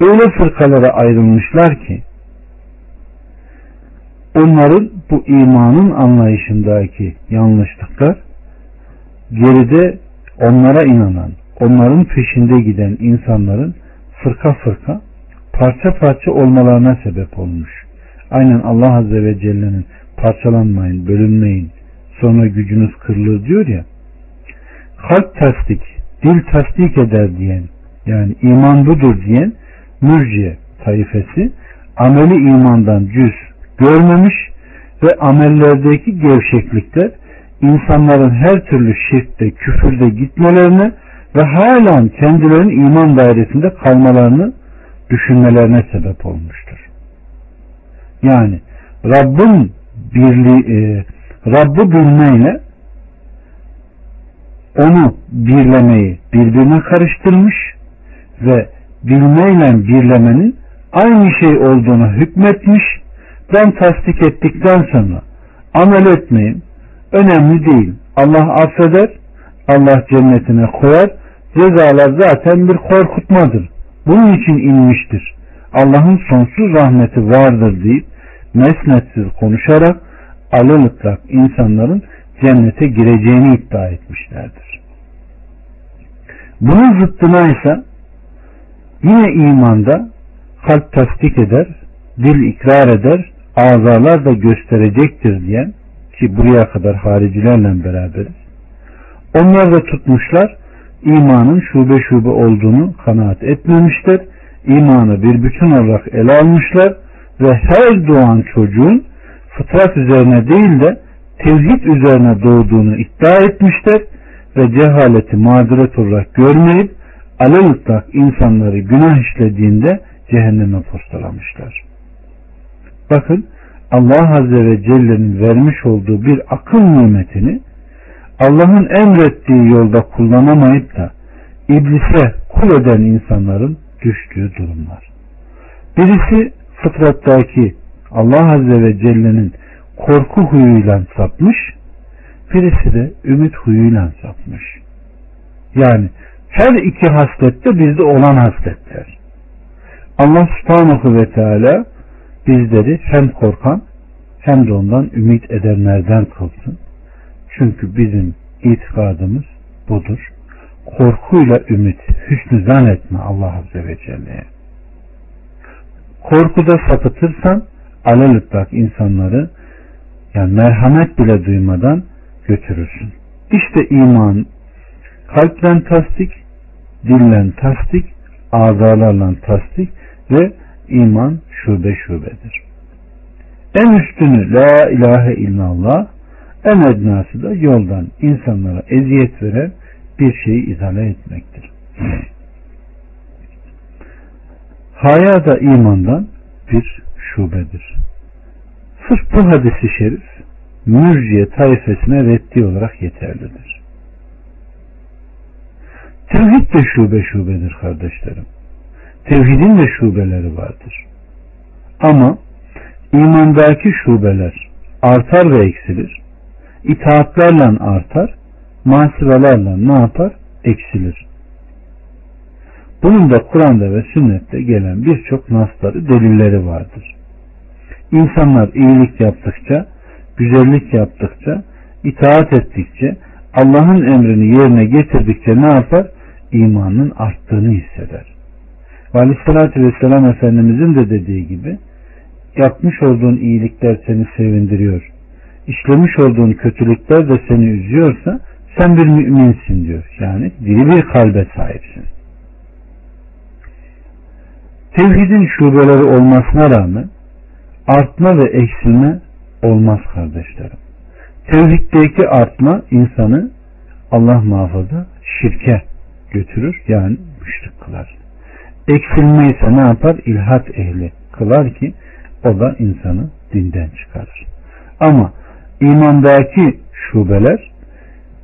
öyle fırkalara ayrılmışlar ki, onların bu imanın anlayışındaki yanlışlıklar geride onlara inanan, onların peşinde giden insanların fırka fırka parça parça olmalarına sebep olmuş. Aynen Allah Azze ve Celle'nin parçalanmayın, bölünmeyin, sonra gücünüz kırılır diyor ya. Kalp tasdik, dil tasdik eder diyen, yani iman budur diyen mürciye tayfesi ameli imandan cüz görmemiş ve amellerdeki gevşeklikler insanların her türlü şirkte, küfürde gitmelerine ve halen kendilerinin iman dairesinde kalmalarını düşünmelerine sebep olmuştur. Yani Rabbin birliği, e, Rabb'ı bilmeyle onu birlemeyi birbirine karıştırmış ve bilmeyle birlemenin aynı şey olduğunu hükmetmiş. Ben tasdik ettikten sonra amel etmeyin önemli değil. Allah affeder Allah cennetine koyar cezalar zaten bir korkutmadır. Bunun için inmiştir. Allah'ın sonsuz rahmeti vardır deyip mesnetsiz konuşarak alılıkla insanların cennete gireceğini iddia etmişlerdir. Bunun zıttına ise yine imanda kalp tasdik eder, dil ikrar eder, azalar da gösterecektir diyen ki buraya kadar haricilerle beraberiz. Onlar da tutmuşlar imanın şube şube olduğunu kanaat etmemişler. İmanı bir bütün olarak ele almışlar ve her doğan çocuğun fıtrat üzerine değil de tevhid üzerine doğduğunu iddia etmişler ve cehaleti mağduret olarak görmeyip alelütlak insanları günah işlediğinde cehenneme postalamışlar. Bakın Allah Azze ve Celle'nin vermiş olduğu bir akıl nimetini Allah'ın emrettiği yolda kullanamayıp da iblise kul eden insanların düştüğü durumlar. Birisi fıtrattaki Allah Azze ve Celle'nin korku huyuyla sapmış, birisi de ümit huyuyla sapmış. Yani her iki haslette bizde olan hasletler. Allah subhanahu ve teala bizleri hem korkan hem de ondan ümit edenlerden kılsın. Çünkü bizim itikadımız budur. Korkuyla ümit, hüsnü zan etme Allah Azze ve Celle'ye. korkuda sapıtırsan alelütlak insanları yani merhamet bile duymadan götürürsün. İşte iman kalpten tasdik, dillen tasdik, azalarla tasdik ve iman şube şubedir. En üstünü la ilahe illallah, en ednası da yoldan insanlara eziyet veren bir şeyi izale etmektir. Haya da imandan bir şubedir. Sırf bu hadisi şerif mürciye taifesine reddi olarak yeterlidir. Tevhid de şube şubedir kardeşlerim. Tevhidin de şubeleri vardır. Ama imandaki şubeler artar ve eksilir. İtaatlerle artar, masivelerle ne yapar? Eksilir. Bunun da Kur'an'da ve sünnette gelen birçok nasları, delilleri vardır. İnsanlar iyilik yaptıkça, güzellik yaptıkça, itaat ettikçe, Allah'ın emrini yerine getirdikçe ne yapar? İmanın arttığını hisseder. Ve Aleyhisselatü Vesselam Efendimizin de dediği gibi yapmış olduğun iyilikler seni sevindiriyor. İşlemiş olduğun kötülükler de seni üzüyorsa sen bir müminsin diyor. Yani diri bir kalbe sahipsin. Tevhidin şubeleri olmasına rağmen artma ve eksilme olmaz kardeşlerim. Tevhiddeki artma insanı Allah muhafaza şirke götürür yani müşrik kılar. Eksilme ise ne yapar? İlhat ehli kılar ki o da insanı dinden çıkarır. Ama imandaki şubeler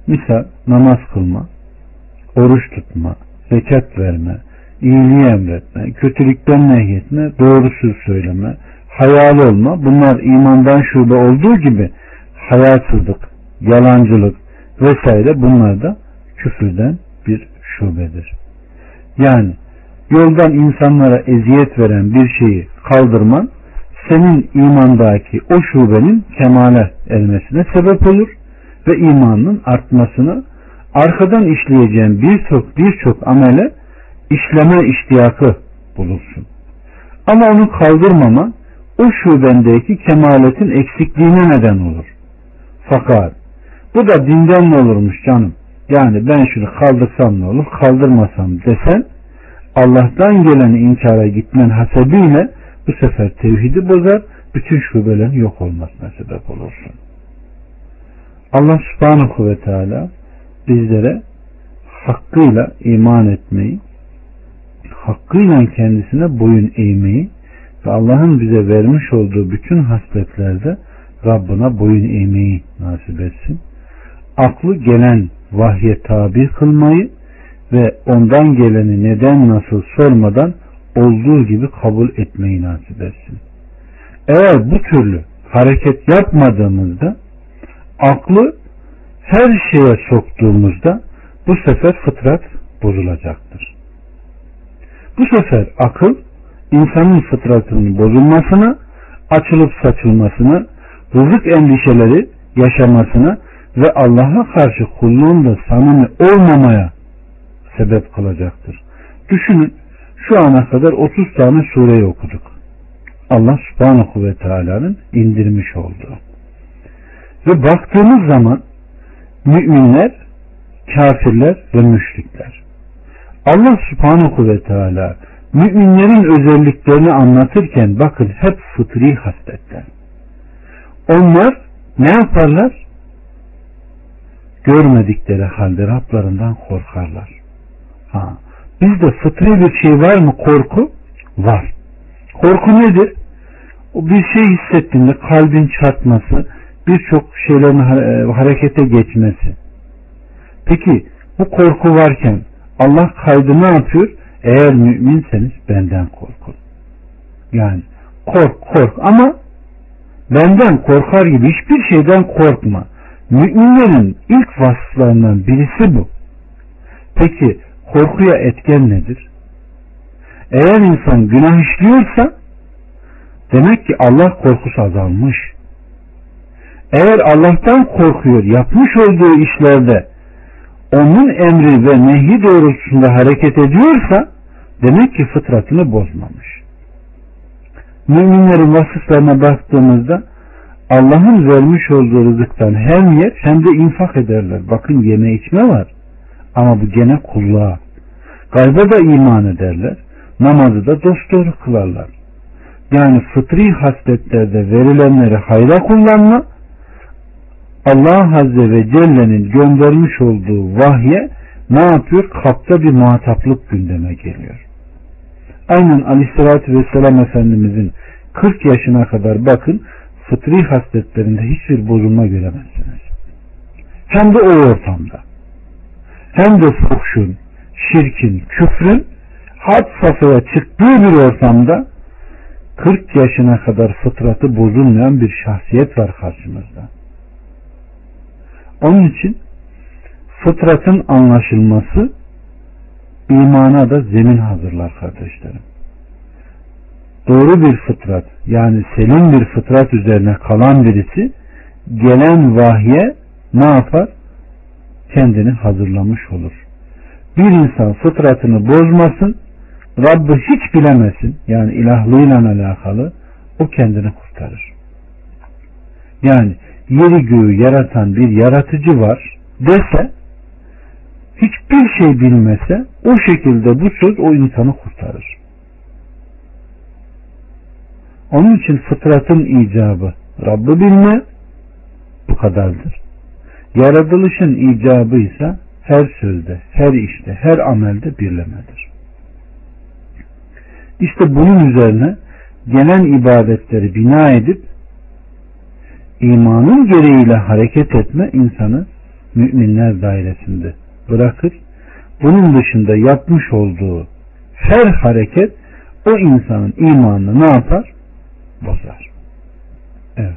misal namaz kılma, oruç tutma, zekat verme, iyiliği emretme, kötülükten nehyetme, doğru söyleme, hayal olma bunlar imandan şube olduğu gibi hayasızlık, yalancılık vesaire bunlar da küfürden bir şubedir. Yani yoldan insanlara eziyet veren bir şeyi kaldırman senin imandaki o şubenin kemale ermesine sebep olur ve imanın artmasına arkadan işleyeceğin birçok birçok amele işleme iştiyakı bulursun. Ama onu kaldırmama o şubendeki kemaletin eksikliğine neden olur. Fakat bu da dinden ne olurmuş canım? Yani ben şunu kaldırsam ne olur, kaldırmasam desen Allah'tan geleni inkara gitmen hasebiyle bu sefer tevhidi bozar, bütün şubelerin yok olmasına sebep olursun. Allah subhanahu ve teala bizlere hakkıyla iman etmeyi, hakkıyla kendisine boyun eğmeyi ve Allah'ın bize vermiş olduğu bütün hasletlerde Rabbına boyun eğmeyi nasip etsin. Aklı gelen vahye tabi kılmayı ve ondan geleni neden nasıl sormadan olduğu gibi kabul etmeyi nasip etsin. Eğer bu türlü hareket yapmadığımızda aklı her şeye soktuğumuzda bu sefer fıtrat bozulacaktır. Bu sefer akıl insanın fıtratının bozulmasına, açılıp saçılmasına, rızık endişeleri yaşamasına ve Allah'a karşı kulluğunda samimi olmamaya sebep kılacaktır. Düşünün şu ana kadar 30 tane sureyi okuduk. Allah subhanahu ve teala'nın indirmiş olduğu. Ve baktığımız zaman müminler, kafirler ve müşrikler. Allah subhanahu ve teala müminlerin özelliklerini anlatırken bakın hep fıtri hasletler. Onlar ne yaparlar? Görmedikleri halde Rablarından korkarlar. Ha, bizde fıtri bir şey var mı korku? Var. Korku nedir? O bir şey hissettiğinde kalbin çarpması, birçok şeylerin e, harekete geçmesi. Peki bu korku varken Allah kaydı ne yapıyor? Eğer müminseniz benden korkun. Yani kork kork ama benden korkar gibi hiçbir şeyden korkma. Müminlerin ilk vasıflarından birisi bu. Peki korkuya etken nedir? Eğer insan günah işliyorsa demek ki Allah korkusu azalmış. Eğer Allah'tan korkuyor, yapmış olduğu işlerde onun emri ve nehi doğrultusunda hareket ediyorsa demek ki fıtratını bozmamış. müminlerin vasıflarına baktığımızda Allah'ın vermiş olduğu rızıktan hem yer hem de infak ederler. Bakın yeme içme var. Ama bu gene kulluğa. Gayba da iman ederler. Namazı da dosdoğru kılarlar. Yani fıtri hasletlerde verilenleri hayra kullanma Allah Azze ve Celle'nin göndermiş olduğu vahye ne yapıyor? Kapta bir muhataplık gündeme geliyor. Aynen Aleyhisselatü Vesselam Efendimizin 40 yaşına kadar bakın fıtri hasletlerinde hiçbir bozulma göremezsiniz. Hem de o ortamda. Hem de fuhşun, şirkin, küfrün had safhaya çıktığı bir ortamda 40 yaşına kadar fıtratı bozulmayan bir şahsiyet var karşımızda. Onun için fıtratın anlaşılması imana da zemin hazırlar kardeşlerim. Doğru bir fıtrat yani selim bir fıtrat üzerine kalan birisi gelen vahye ne yapar? Kendini hazırlamış olur. Bir insan fıtratını bozmasın, Rabb'i hiç bilemesin, yani ilahlığıyla alakalı, o kendini kurtarır. Yani yeri göğü yaratan bir yaratıcı var dese, hiçbir şey bilmese, o şekilde bu söz o insanı kurtarır. Onun için fıtratın icabı Rabb'i bilme bu kadardır. Yaratılışın icabı ise her sözde, her işte, her amelde birlemedir. İşte bunun üzerine gelen ibadetleri bina edip imanın gereğiyle hareket etme insanı müminler dairesinde bırakır. Bunun dışında yapmış olduğu her hareket o insanın imanını ne yapar? Bozar. Evet.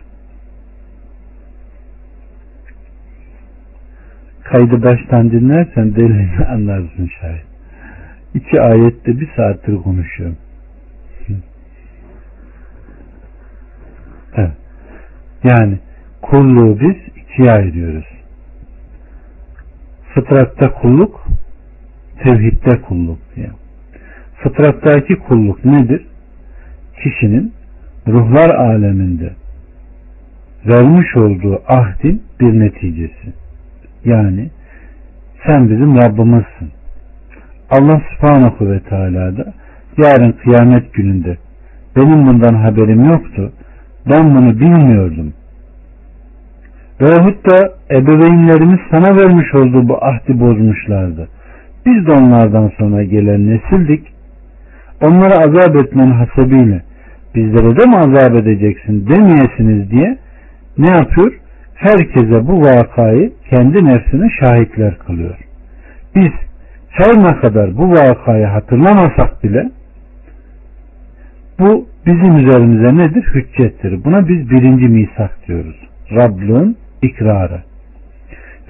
Kaydı baştan dinlersen delilini anlarsın şayet. İki ayette bir saattir konuşuyorum. Evet. Yani kulluğu biz ikiye ayırıyoruz. Fıtratta kulluk, tevhidde kulluk diye. Fıtrattaki kulluk nedir? Kişinin ruhlar aleminde vermiş olduğu ahdin bir neticesi. Yani sen bizim Rabbimizsin. Allah subhanahu ve teala da yarın kıyamet gününde benim bundan haberim yoktu. Ben bunu bilmiyordum. Veyahut da ebeveynlerimiz sana vermiş olduğu bu ahdi bozmuşlardı. Biz de onlardan sonra gelen nesildik. Onlara azap etmen hasebiyle bizlere de mi azap edeceksin demeyesiniz diye ne yapıyor? Herkese bu vakayı kendi nefsine şahitler kılıyor. Biz her ne kadar bu vakayı hatırlamasak bile bu bizim üzerimize nedir? Hüccettir. Buna biz birinci misak diyoruz. Rablığın ikrarı.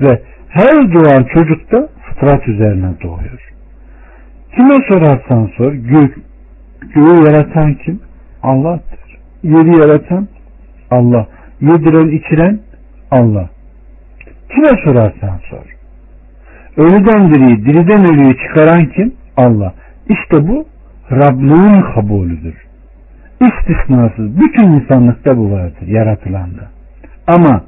Ve her doğan çocuk da fıtrat üzerine doğuyor. Kime sorarsan sor, gök, göğü yaratan kim? Allah'tır. Yeri yaratan Allah. Yediren içiren Allah. Kime sorarsan sor. Ölüden diriyi, diriden ölüyü çıkaran kim? Allah. İşte bu Rablığın kabulüdür. İstisnasız. Bütün insanlıkta bu vardır. Yaratılanda. Ama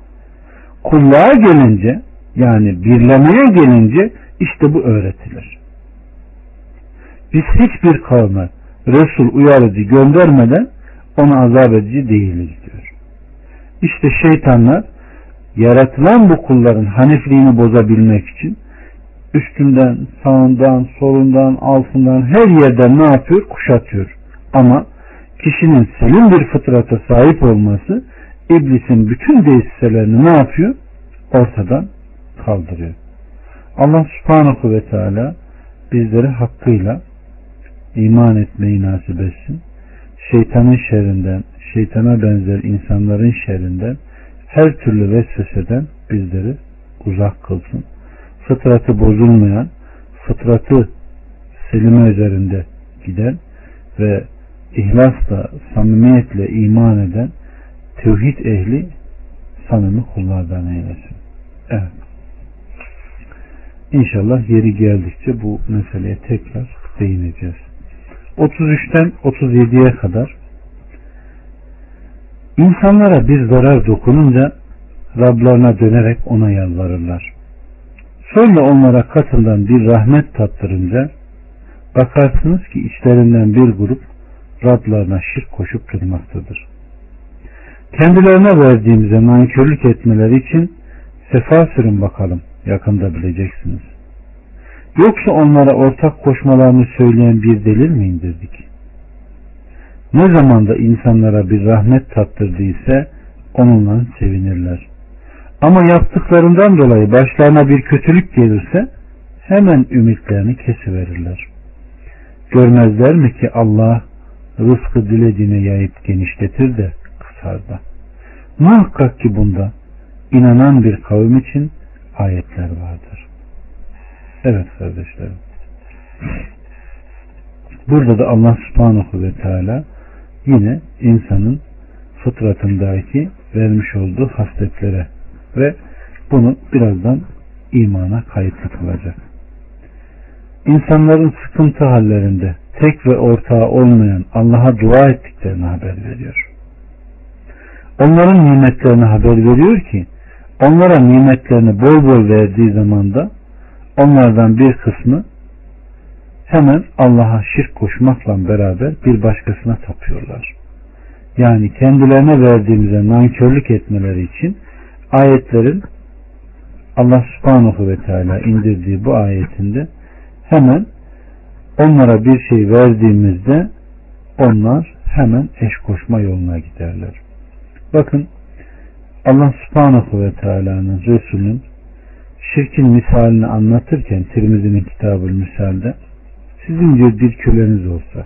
kulluğa gelince yani birlemeye gelince işte bu öğretilir. Biz hiçbir kavme Resul uyarıcı göndermeden ona azap edici değiliz diyor. İşte şeytanlar yaratılan bu kulların hanifliğini bozabilmek için üstünden, sağından, solundan, altından her yerden ne yapıyor? Kuşatıyor. Ama kişinin selim bir fıtrata sahip olması iblisin bütün desiselerini ne yapıyor? Ortadan kaldırıyor. Allah subhanahu ve teala bizleri hakkıyla iman etmeyi nasip etsin. Şeytanın şerrinden, şeytana benzer insanların şerrinden, her türlü vesveseden bizleri uzak kılsın. Fıtratı bozulmayan, fıtratı selime üzerinde giden ve ihlasla, samimiyetle iman eden tevhid ehli samimi kullardan eylesin. Evet. İnşallah yeri geldikçe bu meseleye tekrar değineceğiz. 33'ten 37'ye kadar İnsanlara bir zarar dokununca Rablarına dönerek ona yalvarırlar. Sonra onlara katından bir rahmet tattırınca bakarsınız ki içlerinden bir grup Rablarına şirk koşup durmaktadır. Kendilerine verdiğimize nankörlük etmeleri için sefa sürün bakalım yakında bileceksiniz. Yoksa onlara ortak koşmalarını söyleyen bir delil mi indirdik? Ne zaman da insanlara bir rahmet tattırdıysa onunla sevinirler. Ama yaptıklarından dolayı başlarına bir kötülük gelirse hemen ümitlerini kesiverirler. Görmezler mi ki Allah rızkı dilediğine yayıp genişletir de kısar da. Muhakkak ki bunda inanan bir kavim için ayetler vardır. Evet kardeşlerim. Burada da Allah subhanahu ve teala yine insanın fıtratındaki vermiş olduğu hasletlere ve bunu birazdan imana kayıtlı kılacak. İnsanların sıkıntı hallerinde tek ve ortağı olmayan Allah'a dua ettiklerini haber veriyor. Onların nimetlerini haber veriyor ki onlara nimetlerini bol bol verdiği zaman da onlardan bir kısmı hemen Allah'a şirk koşmakla beraber bir başkasına tapıyorlar. Yani kendilerine verdiğimize nankörlük etmeleri için ayetlerin Allah subhanahu ve teala indirdiği bu ayetinde hemen onlara bir şey verdiğimizde onlar hemen eş koşma yoluna giderler. Bakın Allah subhanahu ve teala'nın Resulünün şirkin misalini anlatırken Tirmizi'nin kitabı misalde sizin diyor bir köleniz olsa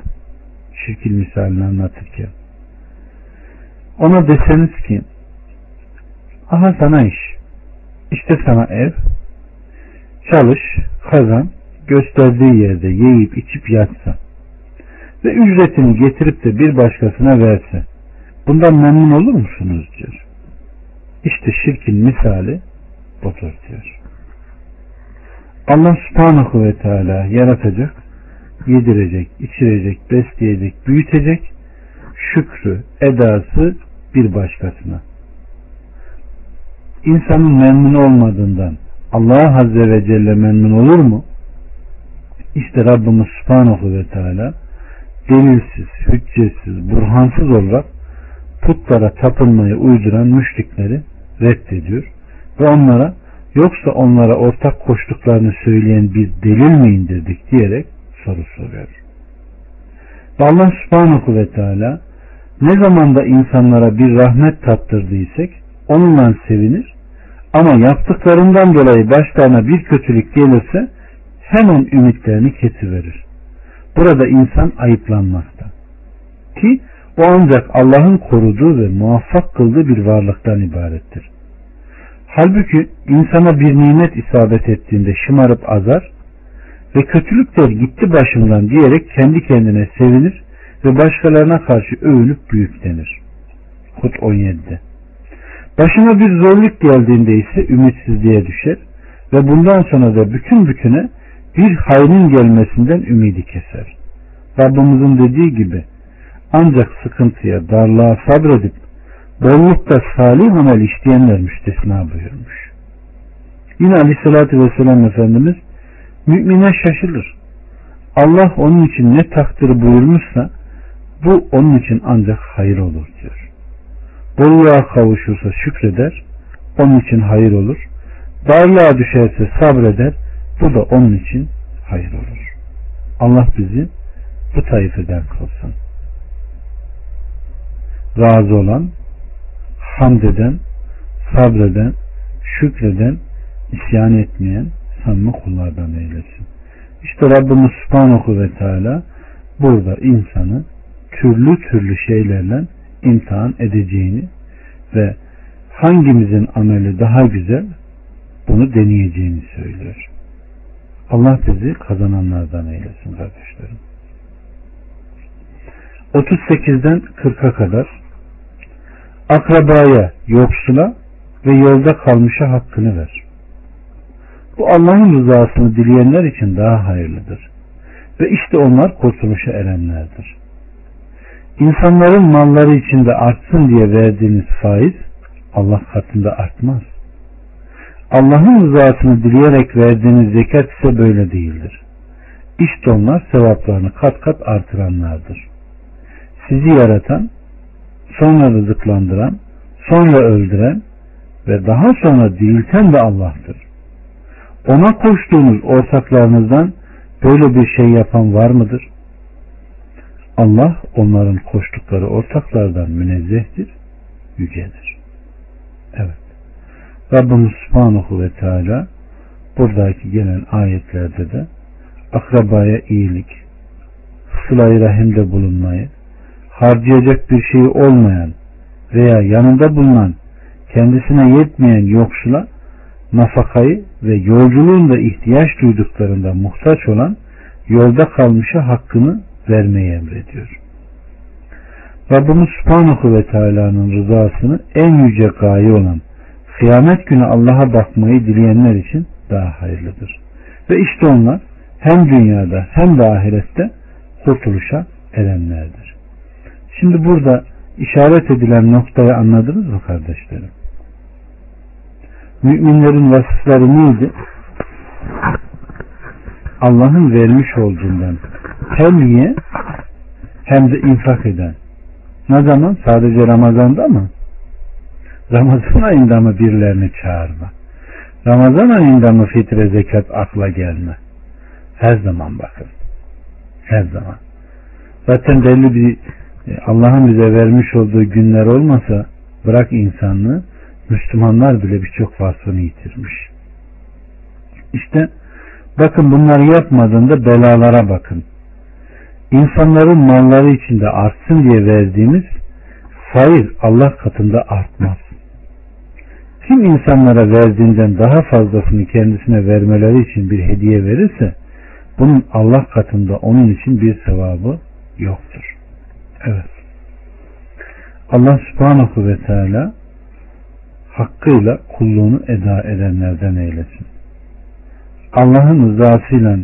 şirkin misalini anlatırken ona deseniz ki aha sana iş işte sana ev çalış kazan gösterdiği yerde yiyip içip yatsa ve ücretini getirip de bir başkasına verse bundan memnun olur musunuz diyor. İşte şirkin misali budur diyor. Allah subhanahu ve teala yaratacak, yedirecek, içirecek, besleyecek, büyütecek, şükrü, edası bir başkasına. İnsanın memnun olmadığından Allah Azze ve Celle memnun olur mu? İşte Rabbimiz Subhanahu ve Teala delilsiz, hüccetsiz, burhansız olarak putlara tapınmayı uyduran müşrikleri reddediyor ve onlara yoksa onlara ortak koştuklarını söyleyen bir delil mi indirdik diyerek soru soruyor. Ve Allah subhanahu ve teala ne zaman da insanlara bir rahmet tattırdıysak onunla sevinir ama yaptıklarından dolayı başlarına bir kötülük gelirse hemen ümitlerini kesiverir. Burada insan ayıplanmakta. Ki o ancak Allah'ın koruduğu ve muvaffak kıldığı bir varlıktan ibarettir. Halbuki insana bir nimet isabet ettiğinde şımarıp azar ve kötülükler gitti başımdan diyerek kendi kendine sevinir ve başkalarına karşı övünüp büyüklenir. Hud 17'de. Başına bir zorluk geldiğinde ise ümitsizliğe düşer ve bundan sonra da bütün bütüne bir hayrın gelmesinden ümidi keser. Rabbimizin dediği gibi ancak sıkıntıya, darlığa sabredip bollukta salih amel işleyenler müstesna buyurmuş. Yine aleyhissalatü vesselam Efendimiz mümine şaşılır. Allah onun için ne takdir buyurmuşsa bu onun için ancak hayır olur diyor. Bolluğa kavuşursa şükreder, onun için hayır olur. Darlığa düşerse sabreder, bu da onun için hayır olur. Allah bizi bu taifeden kılsın. Razı olan, hamd eden, sabreden, şükreden, isyan etmeyen samimi kullardan eylesin. İşte Rabbimiz Subhanahu ve Teala burada insanı türlü türlü şeylerle imtihan edeceğini ve hangimizin ameli daha güzel bunu deneyeceğini söylüyor. Allah bizi kazananlardan eylesin kardeşlerim. 38'den 40'a kadar akrabaya, yoksula ve yolda kalmışa hakkını ver. Bu Allah'ın rızasını dileyenler için daha hayırlıdır. Ve işte onlar kurtuluşa erenlerdir. İnsanların malları içinde artsın diye verdiğiniz faiz Allah katında artmaz. Allah'ın rızasını dileyerek verdiğiniz zekat ise böyle değildir. İşte onlar sevaplarını kat kat artıranlardır. Sizi yaratan, sonra rızıklandıran, sonra öldüren ve daha sonra dirilten de Allah'tır. Ona koştuğunuz ortaklarınızdan böyle bir şey yapan var mıdır? Allah onların koştukları ortaklardan münezzehtir, yücedir. Evet. Rabbimiz Subhanahu ve Teala buradaki gelen ayetlerde de akrabaya iyilik, sıla rahimde bulunmayı, harcayacak bir şeyi olmayan veya yanında bulunan kendisine yetmeyen yoksula nafakayı ve yolculuğunda ihtiyaç duyduklarında muhtaç olan yolda kalmışa hakkını vermeyi emrediyor. Rabbimiz Subhanahu ve Teala'nın rızasını en yüce gaye olan kıyamet günü Allah'a bakmayı dileyenler için daha hayırlıdır. Ve işte onlar hem dünyada hem de ahirette kurtuluşa erenlerdir. Şimdi burada işaret edilen noktayı anladınız mı kardeşlerim? Müminlerin vasıfları neydi? Allah'ın vermiş olduğundan hem ye hem de infak eden. Ne zaman? Sadece Ramazan'da mı? Ramazan ayında mı birilerini çağırma? Ramazan ayında mı fitre zekat akla gelme? Her zaman bakın. Her zaman. Zaten belli bir e, Allah'ın bize vermiş olduğu günler olmasa bırak insanlığı Müslümanlar bile birçok vasfını yitirmiş. İşte bakın bunları yapmadığında belalara bakın. İnsanların malları içinde artsın diye verdiğimiz faiz Allah katında artmaz. Kim insanlara verdiğinden daha fazlasını kendisine vermeleri için bir hediye verirse bunun Allah katında onun için bir sevabı yoktur. Evet. Allah subhanahu ve teala hakkıyla kulluğunu eda edenlerden eylesin. Allah'ın rızasıyla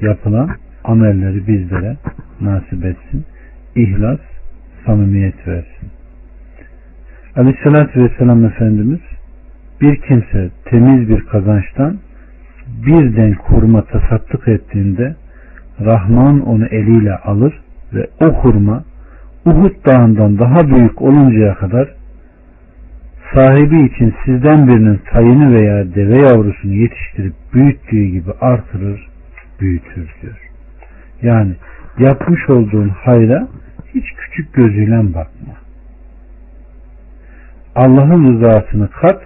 yapılan amelleri bizlere nasip etsin. İhlas, samimiyet versin. Aleyhissalatü Vesselam Efendimiz bir kimse temiz bir kazançtan bir denk hurma tasattık ettiğinde Rahman onu eliyle alır ve o hurma Uhud dağından daha büyük oluncaya kadar sahibi için sizden birinin tayını veya deve yavrusunu yetiştirip büyüttüğü gibi artırır, büyütür diyor. Yani yapmış olduğun hayra hiç küçük gözüyle bakma. Allah'ın rızasını kat,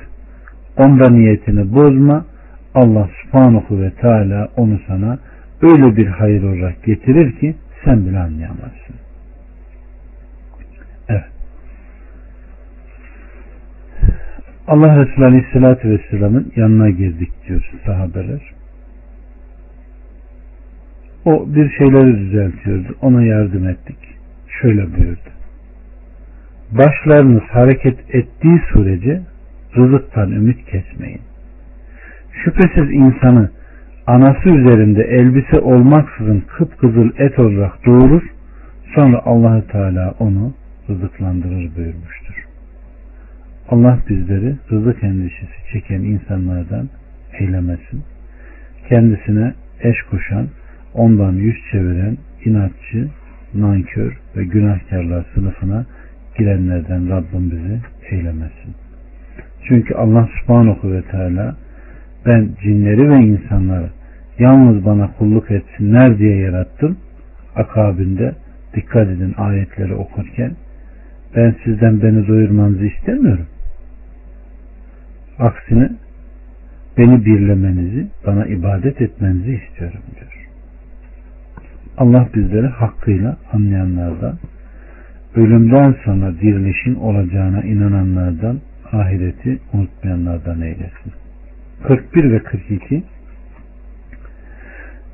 onda niyetini bozma. Allah subhanahu ve teala onu sana öyle bir hayır olarak getirir ki sen bile anlayamazsın. Evet. Allah Resulü Aleyhisselatü Vesselam'ın yanına girdik diyor sahabeler. O bir şeyleri düzeltiyordu. Ona yardım ettik. Şöyle buyurdu. Başlarınız hareket ettiği sürece rızıktan ümit kesmeyin. Şüphesiz insanı anası üzerinde elbise olmaksızın kıpkızıl et olarak doğurur. Sonra Allahü Teala onu rızıklandırır buyurmuştur. Allah bizleri rızık endişesi çeken insanlardan eylemesin. Kendisine eş koşan, ondan yüz çeviren, inatçı, nankör ve günahkarlar sınıfına girenlerden Rabbim bizi eylemesin. Çünkü Allah subhanahu ve teala ben cinleri ve insanları yalnız bana kulluk etsinler diye yarattım. Akabinde dikkat edin ayetleri okurken ben sizden beni doyurmanızı istemiyorum. Aksine beni birlemenizi, bana ibadet etmenizi istiyorum diyor. Allah bizleri hakkıyla anlayanlardan, ölümden sonra dirilişin olacağına inananlardan, ahireti unutmayanlardan eylesin. 41 ve 42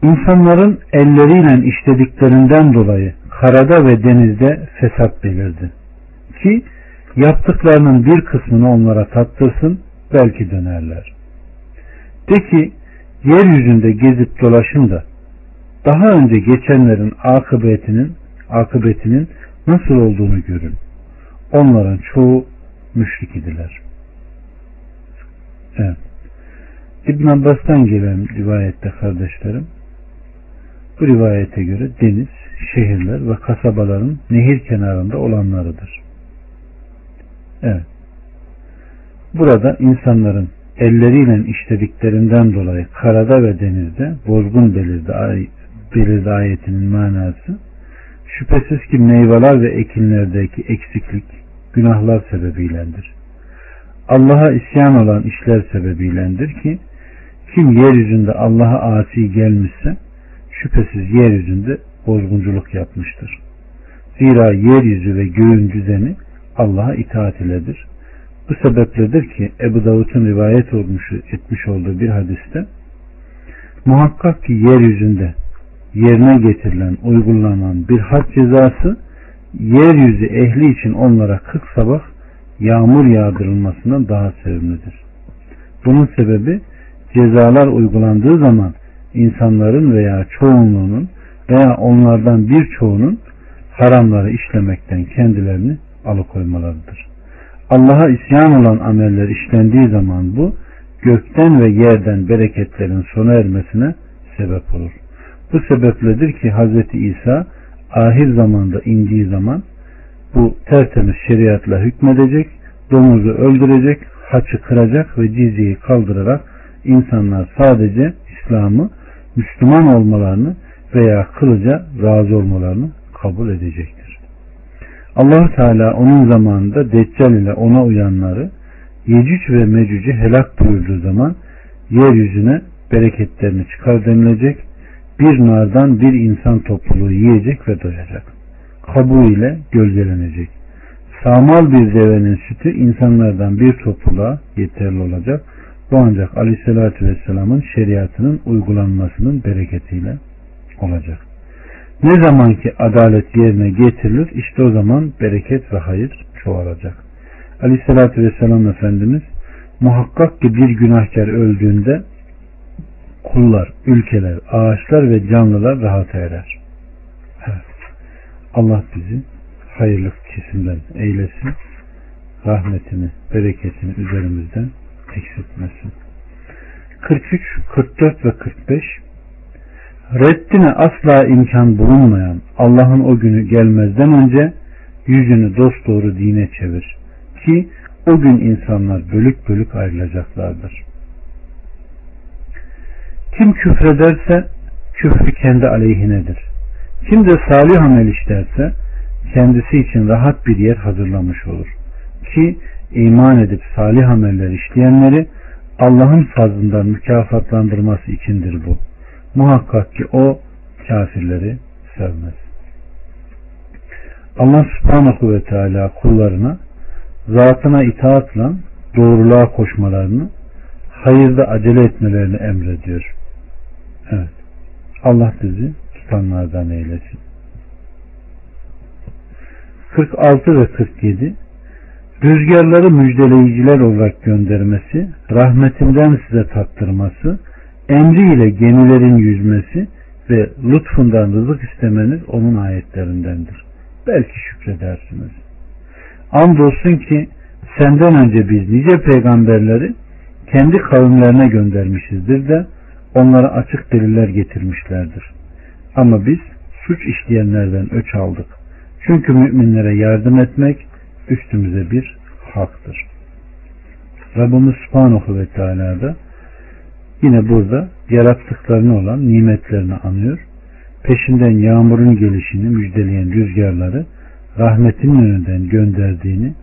İnsanların elleriyle işlediklerinden dolayı karada ve denizde fesat belirdi. Ki yaptıklarının bir kısmını onlara tattırsın belki dönerler. De ki yeryüzünde gezip dolaşın da daha önce geçenlerin akıbetinin akıbetinin Nasıl olduğunu görün. Onların çoğu müşrik idiler. Evet. İbn Abbas'tan gelen rivayette kardeşlerim bu rivayete göre deniz, şehirler ve kasabaların nehir kenarında olanlarıdır. Evet. Burada insanların elleriyle işlediklerinden dolayı karada ve denizde bozgun belirdi, belirdi ayetinin manası şüphesiz ki meyveler ve ekinlerdeki eksiklik günahlar sebebiylendir. Allah'a isyan olan işler sebebiylendir ki kim yeryüzünde Allah'a asi gelmişse şüphesiz yeryüzünde bozgunculuk yapmıştır. Zira yeryüzü ve göğün düzeni Allah'a itaat iledir. Bu sebepledir ki Ebu Davud'un rivayet olmuş, etmiş olduğu bir hadiste muhakkak ki yeryüzünde yerine getirilen, uygulanan bir had cezası yeryüzü ehli için onlara 40 sabah yağmur yağdırılmasından daha sevimlidir. Bunun sebebi cezalar uygulandığı zaman insanların veya çoğunluğunun veya onlardan birçoğunun haramları işlemekten kendilerini alıkoymalarıdır. Allah'a isyan olan ameller işlendiği zaman bu gökten ve yerden bereketlerin sona ermesine sebep olur. Bu sebepledir ki Hz. İsa ahir zamanda indiği zaman bu tertemiz şeriatla hükmedecek, domuzu öldürecek, haçı kıracak ve cizyeyi kaldırarak insanlar sadece İslam'ı Müslüman olmalarını veya kılıca razı olmalarını kabul edecektir. allah Teala onun zamanında Deccal ile ona uyanları Yecüc ve Mecüc'ü helak buyurduğu zaman yeryüzüne bereketlerini çıkar denilecek. Bir nardan bir insan topluluğu yiyecek ve doyacak. Kabuğu ile gölgelenecek. Sağmal bir devenin sütü insanlardan bir topluluğa yeterli olacak bu ancak Aleyhisselatü Vesselam'ın şeriatının uygulanmasının bereketiyle olacak. Ne zaman ki adalet yerine getirilir işte o zaman bereket ve hayır çoğalacak. Aleyhisselatü Vesselam Efendimiz muhakkak ki bir günahkar öldüğünde kullar, ülkeler, ağaçlar ve canlılar rahat erer. Evet. Allah bizi hayırlı kesimden eylesin. Rahmetini, bereketini üzerimizden eksiltmesin. 43, 44 ve 45 Reddine asla imkan bulunmayan Allah'ın o günü gelmezden önce yüzünü dosdoğru dine çevir ki o gün insanlar bölük bölük ayrılacaklardır. Kim küfrederse küfrü kendi aleyhinedir. Kim de salih amel işlerse kendisi için rahat bir yer hazırlamış olur. Ki iman edip salih ameller işleyenleri Allah'ın fazlından mükafatlandırması içindir bu. Muhakkak ki o kafirleri sevmez. Allah subhanahu ve teala kullarına zatına itaatla doğruluğa koşmalarını hayırda acele etmelerini emrediyor. Evet. Allah bizi tutanlardan eylesin. 46 ve 47 rüzgarları müjdeleyiciler olarak göndermesi, rahmetinden size tattırması, emriyle gemilerin yüzmesi ve lütfundan rızık istemeniz onun ayetlerindendir. Belki şükredersiniz. Andolsun ki senden önce biz nice peygamberleri kendi kavimlerine göndermişizdir de onlara açık deliller getirmişlerdir. Ama biz suç işleyenlerden öç aldık. Çünkü müminlere yardım etmek üstümüze bir haktır. Rabbimiz Subhanahu ve Teala da yine burada yarattıklarını olan nimetlerini anıyor. Peşinden yağmurun gelişini müjdeleyen rüzgarları rahmetinin önünden gönderdiğini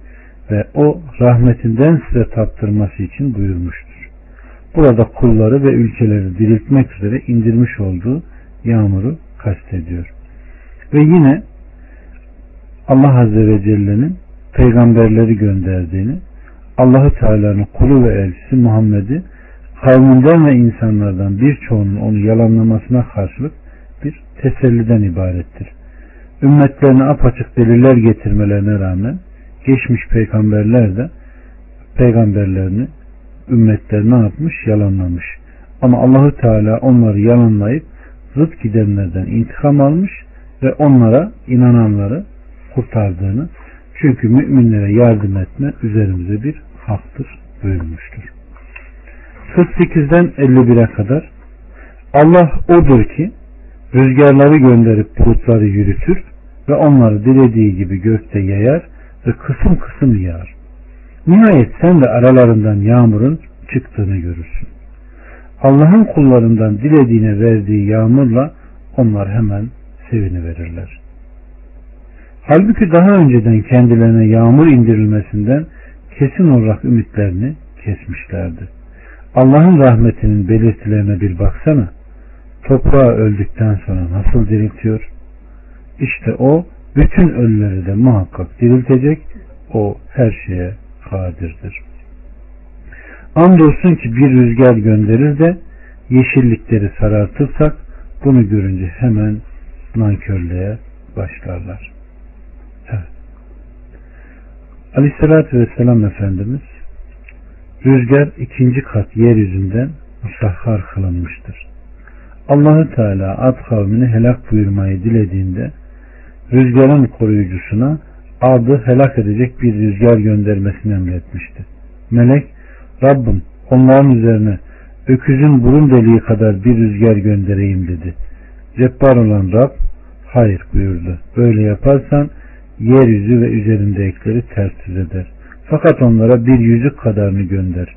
ve o rahmetinden size tattırması için buyurmuştur. Burada kulları ve ülkeleri diriltmek üzere indirmiş olduğu yağmuru kastediyor. Ve yine Allah Azze ve Celle'nin peygamberleri gönderdiğini, Allahu Teala'nın kulu ve elçisi Muhammed'i kavminden ve insanlardan birçoğunun onu yalanlamasına karşılık bir teselliden ibarettir. Ümmetlerine apaçık deliller getirmelerine rağmen geçmiş peygamberler de peygamberlerini ümmetler ne yapmış? Yalanlamış. Ama Allahu Teala onları yalanlayıp zıt gidenlerden intikam almış ve onlara inananları kurtardığını çünkü müminlere yardım etme üzerimize bir haktır buyurmuştur. 48'den 51'e kadar Allah odur ki rüzgarları gönderip bulutları yürütür ve onları dilediği gibi gökte yayar ve kısım kısım yağar. Nihayet sen de aralarından yağmurun çıktığını görürsün. Allah'ın kullarından dilediğine verdiği yağmurla onlar hemen seviniverirler. Halbuki daha önceden kendilerine yağmur indirilmesinden kesin olarak ümitlerini kesmişlerdi. Allah'ın rahmetinin belirtilerine bir baksana. Toprağı öldükten sonra nasıl diriltiyor? İşte o bütün ölüleri de muhakkak diriltecek. O her şeye kadirdir. Andolsun ki bir rüzgar gönderir de yeşillikleri sarartırsak bunu görünce hemen nankörlüğe başlarlar. Evet. Aleyhissalatü Vesselam Efendimiz rüzgar ikinci kat yeryüzünden musahhar kılınmıştır. Allahu Teala Ad kavmini helak buyurmayı dilediğinde rüzgarın koruyucusuna adı helak edecek bir rüzgar göndermesini emretmişti. Melek Rabbim onların üzerine öküzün burun deliği kadar bir rüzgar göndereyim dedi. Cebbar olan Rab hayır buyurdu. Böyle yaparsan yeryüzü ve üzerindekileri ters yüz eder. Fakat onlara bir yüzük kadarını gönder.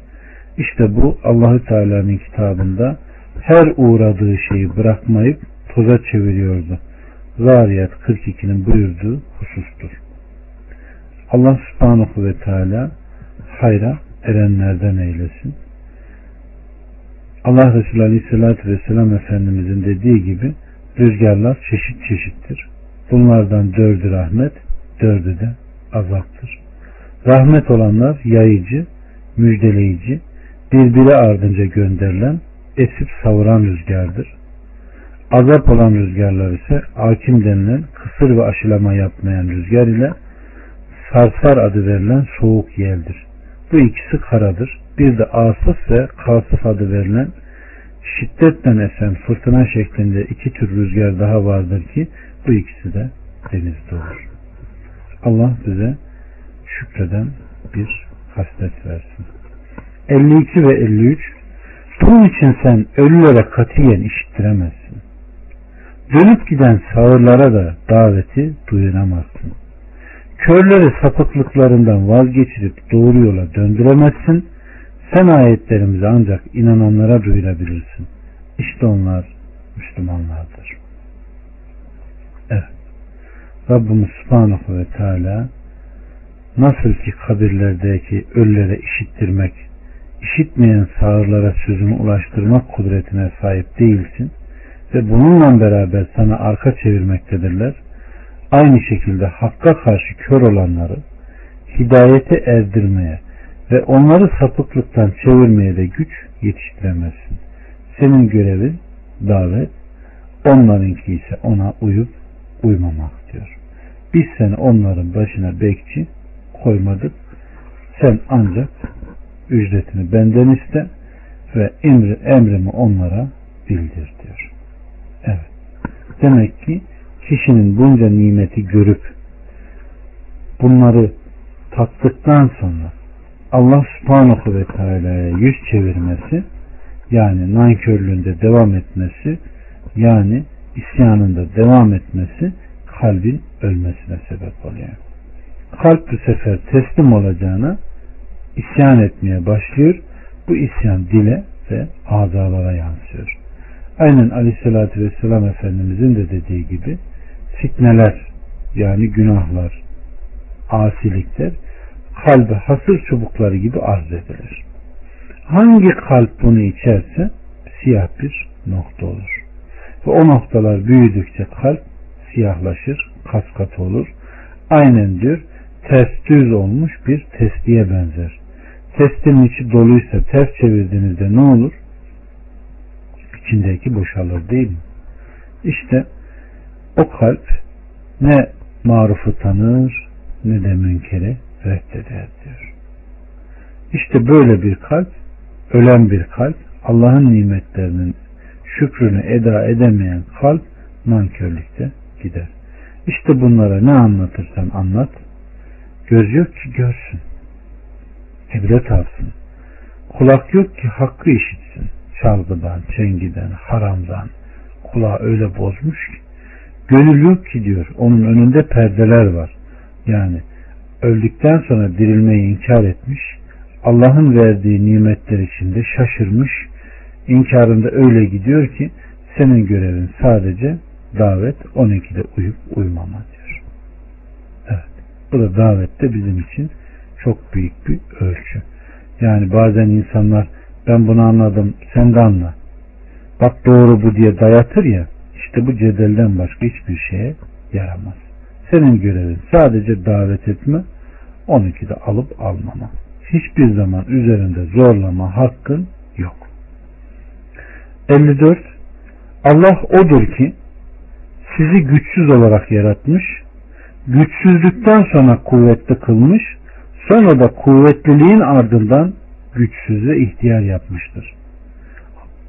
İşte bu Allahü Teala'nın kitabında her uğradığı şeyi bırakmayıp toza çeviriyordu. Zariyat 42'nin buyurduğu husustur. Allah subhanahu ve teala hayra erenlerden eylesin. Allah Resulü Aleyhisselatü Vesselam Efendimizin dediği gibi rüzgarlar çeşit çeşittir. Bunlardan dördü rahmet, dördü de azaptır. Rahmet olanlar yayıcı, müjdeleyici, birbiri ardınca gönderilen, esip savuran rüzgardır. Azap olan rüzgarlar ise akim denilen kısır ve aşılama yapmayan rüzgar ile sarsar adı verilen soğuk yeldir. Bu ikisi karadır. Bir de asıf ve kasıf adı verilen şiddetle esen fırtına şeklinde iki tür rüzgar daha vardır ki bu ikisi de denizde olur. Allah bize şükreden bir haslet versin. 52 ve 53 Bunun için sen ölülere katiyen işittiremezsin. Dönüp giden sağırlara da daveti duyuramazsın. Körleri sapıklıklarından vazgeçirip doğru yola döndüremezsin. Sen ayetlerimizi ancak inananlara duyurabilirsin. İşte onlar Müslümanlardır. Evet. Rabbimiz Subhanahu ve Teala nasıl ki kabirlerdeki ölülere işittirmek, işitmeyen sağırlara sözümü ulaştırmak kudretine sahip değilsin ve bununla beraber sana arka çevirmektedirler. Aynı şekilde hakka karşı kör olanları hidayete erdirmeye ve onları sapıklıktan çevirmeye de güç yetiştiremezsin. Senin görevin davet, onlarınki ise ona uyup uymamak diyor. Biz seni onların başına bekçi koymadık. Sen ancak ücretini benden iste ve emri, emrimi onlara bildir diyor. Evet. Demek ki kişinin bunca nimeti görüp bunları tattıktan sonra Allah subhanahu ve teala'ya yüz çevirmesi yani nankörlüğünde devam etmesi yani isyanında devam etmesi kalbin ölmesine sebep oluyor. Kalp bu sefer teslim olacağına isyan etmeye başlıyor. Bu isyan dile ve azalara yansıyor. Aynen Aleyhisselatü Vesselam Efendimizin de dediği gibi fitneler yani günahlar, asilikler kalbe hasır çubukları gibi arz edilir. Hangi kalp bunu içerse siyah bir nokta olur. Ve o noktalar büyüdükçe kalp siyahlaşır, kaskat olur. Aynen diyor ters düz olmuş bir testiye benzer. Testin içi doluysa ters çevirdiğinizde ne olur? İçindeki boşalır değil mi? İşte o kalp ne marufu tanır ne de münkeri reddeder diyor. İşte böyle bir kalp, ölen bir kalp, Allah'ın nimetlerinin şükrünü eda edemeyen kalp nankörlükte gider. İşte bunlara ne anlatırsan anlat. Göz yok ki görsün. İbret alsın. Kulak yok ki hakkı işitsin. Çalgıdan, çengiden, haramdan. Kulağı öyle bozmuş ki. Gönül ki diyor. Onun önünde perdeler var. Yani öldükten sonra dirilmeyi inkar etmiş. Allah'ın verdiği nimetler içinde şaşırmış. İnkarında öyle gidiyor ki senin görevin sadece davet 12'de uyup uyumama diyor. Evet. Bu da davette bizim için çok büyük bir ölçü. Yani bazen insanlar ben bunu anladım sen de anla. Bak doğru bu diye dayatır ya işte bu cedelden başka hiçbir şeye yaramaz. Senin görevin sadece davet etme 12'de alıp almama. Hiçbir zaman üzerinde zorlama hakkın yok. 54 Allah odur ki sizi güçsüz olarak yaratmış, güçsüzlükten sonra kuvvetli kılmış, sonra da kuvvetliliğin ardından güçsüz ve ihtiyar yapmıştır.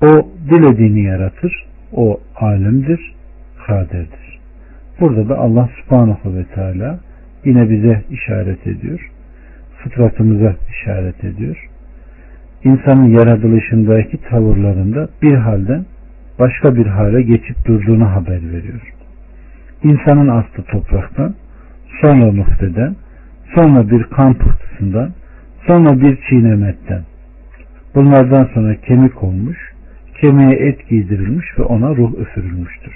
O dilediğini yaratır, o alemdir, kaderdir. Burada da Allah subhanahu ve teala yine bize işaret ediyor. Fıtratımıza işaret ediyor. İnsanın yaratılışındaki tavırlarında bir halden başka bir hale geçip durduğunu haber veriyor. İnsanın aslı topraktan, sonra muhteden, sonra bir kan pıhtısından, sonra bir çiğnemetten. Bunlardan sonra kemik olmuş, kemiğe et giydirilmiş ve ona ruh üfürülmüştür.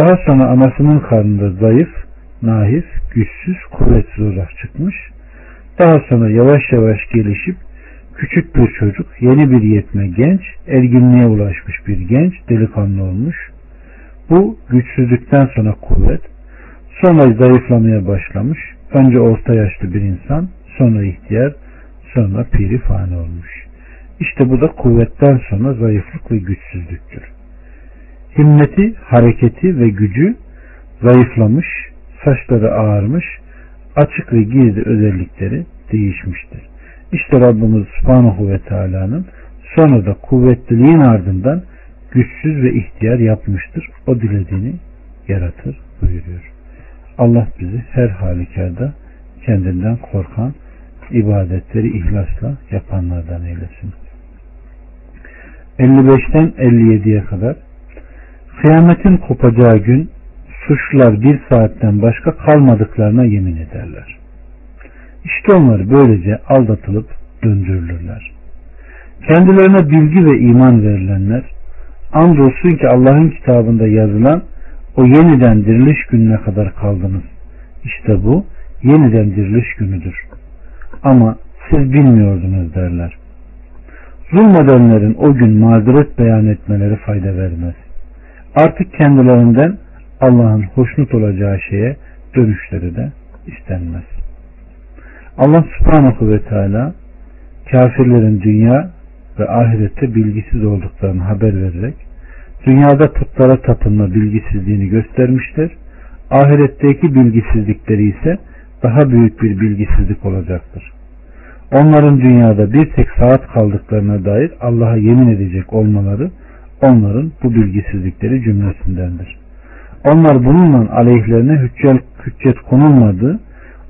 Daha sonra anasının karnında zayıf, nahif, güçsüz, kuvvetsiz olarak çıkmış. Daha sonra yavaş yavaş gelişip küçük bir çocuk, yeni bir yetme genç, erginliğe ulaşmış bir genç, delikanlı olmuş. Bu güçsüzlükten sonra kuvvet, sonra zayıflamaya başlamış. Önce orta yaşlı bir insan, sonra ihtiyar, sonra piri fani olmuş. İşte bu da kuvvetten sonra zayıflık ve güçsüzlüktür. Himmeti, hareketi ve gücü zayıflamış, saçları ağarmış, açık ve gizli özellikleri değişmiştir. İşte Rabbimiz Subhanahu ve Teala'nın sonra da kuvvetliliğin ardından güçsüz ve ihtiyar yapmıştır. O dilediğini yaratır buyuruyor. Allah bizi her halükarda kendinden korkan, ibadetleri ihlasla yapanlardan eylesin. 55'ten 57'ye kadar kıyametin kopacağı gün suçlular bir saatten başka kalmadıklarına yemin ederler. İşte onlar böylece aldatılıp döndürülürler. Kendilerine bilgi ve iman verilenler andolsun ki Allah'ın kitabında yazılan o yeniden diriliş gününe kadar kaldınız. İşte bu yeniden diriliş günüdür. Ama siz bilmiyordunuz derler. Zulmedenlerin o gün mazeret beyan etmeleri fayda vermez. Artık kendilerinden Allah'ın hoşnut olacağı şeye dönüşleri de istenmez. Allah subhanahu ve teala kafirlerin dünya ve ahirette bilgisiz olduklarını haber vererek dünyada putlara tapınma bilgisizliğini göstermiştir. Ahiretteki bilgisizlikleri ise daha büyük bir bilgisizlik olacaktır. Onların dünyada bir tek saat kaldıklarına dair Allah'a yemin edecek olmaları onların bu bilgisizlikleri cümlesindendir. Onlar bununla aleyhlerine hüccet, hüccet konulmadı,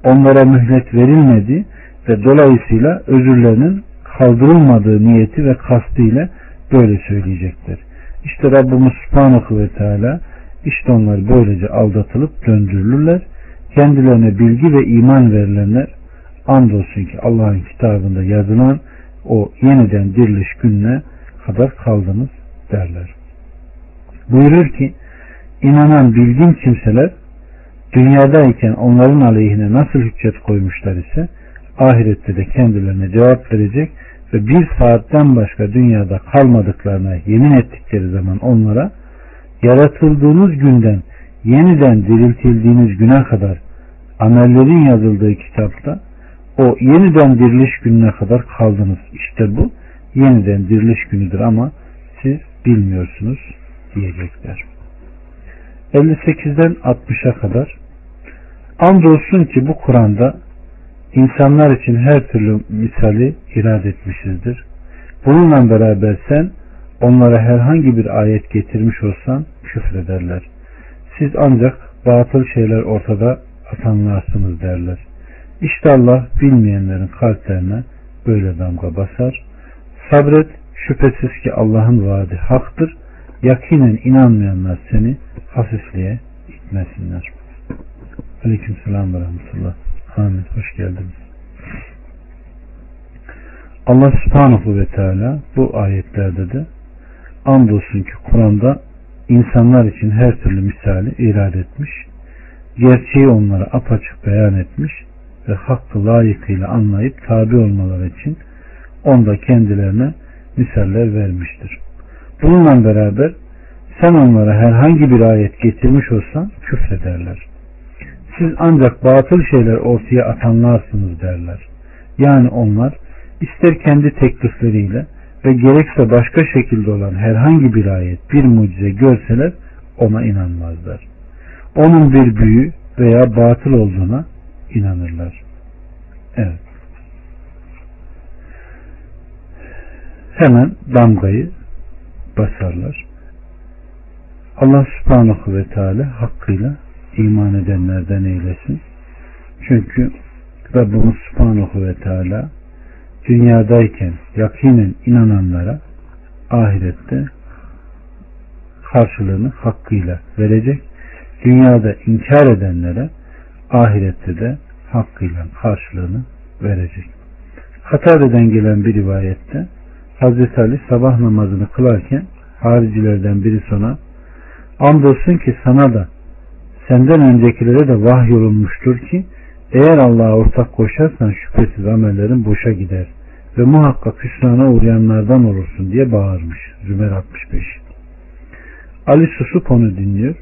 onlara mühlet verilmedi ve dolayısıyla özürlerinin kaldırılmadığı niyeti ve kastıyla böyle söyleyecekler. İşte Rabbimiz Subhanahu ve Teala işte onlar böylece aldatılıp döndürülürler. Kendilerine bilgi ve iman verilenler andolsun ki Allah'ın kitabında yazılan o yeniden diriliş gününe kadar kaldınız derler. Buyurur ki inanan bilgin kimseler dünyadayken onların aleyhine nasıl hüccet koymuşlar ise ahirette de kendilerine cevap verecek ve bir saatten başka dünyada kalmadıklarına yemin ettikleri zaman onlara yaratıldığınız günden yeniden diriltildiğiniz güne kadar amellerin yazıldığı kitapta o yeniden diriliş gününe kadar kaldınız. İşte bu yeniden diriliş günüdür ama siz bilmiyorsunuz diyecekler. 58'den 60'a kadar andolsun ki bu Kur'an'da insanlar için her türlü misali irad etmişizdir. Bununla beraber sen onlara herhangi bir ayet getirmiş olsan küfrederler. Siz ancak batıl şeyler ortada atanlarsınız derler. İşte Allah bilmeyenlerin kalplerine böyle damga basar. Sabret şüphesiz ki Allah'ın vaadi haktır. Yakinen inanmayanlar seni hafifliğe itmesinler. Aleyküm selam ve rahmetullah. Amin. Hoş geldiniz. Allah subhanahu ve teala bu ayetlerde de andolsun ki Kur'an'da insanlar için her türlü misali irade etmiş, gerçeği onlara apaçık beyan etmiş ve hakkı layıkıyla anlayıp tabi olmaları için onda kendilerine misaller vermiştir. Bununla beraber sen onlara herhangi bir ayet getirmiş olsan küfrederler. Siz ancak batıl şeyler ortaya atanlarsınız derler. Yani onlar ister kendi teklifleriyle ve gerekse başka şekilde olan herhangi bir ayet, bir mucize görseler ona inanmazlar. Onun bir büyü veya batıl olduğuna inanırlar. Evet. Hemen damgayı basarlar. Allah subhanahu ve teala hakkıyla iman edenlerden eylesin. Çünkü Rabbimiz subhanahu ve teala dünyadayken yakinen inananlara ahirette karşılığını hakkıyla verecek. Dünyada inkar edenlere ahirette de hakkıyla karşılığını verecek. Katare'den gelen bir rivayette Hazreti Ali sabah namazını kılarken haricilerden biri sana andolsun ki sana da senden öncekilere de vahyolunmuştur ki eğer Allah'a ortak koşarsan şüphesiz amellerin boşa gider ve muhakkak hüsrana uğrayanlardan olursun diye bağırmış. Zümer 65. Ali susup onu dinliyor.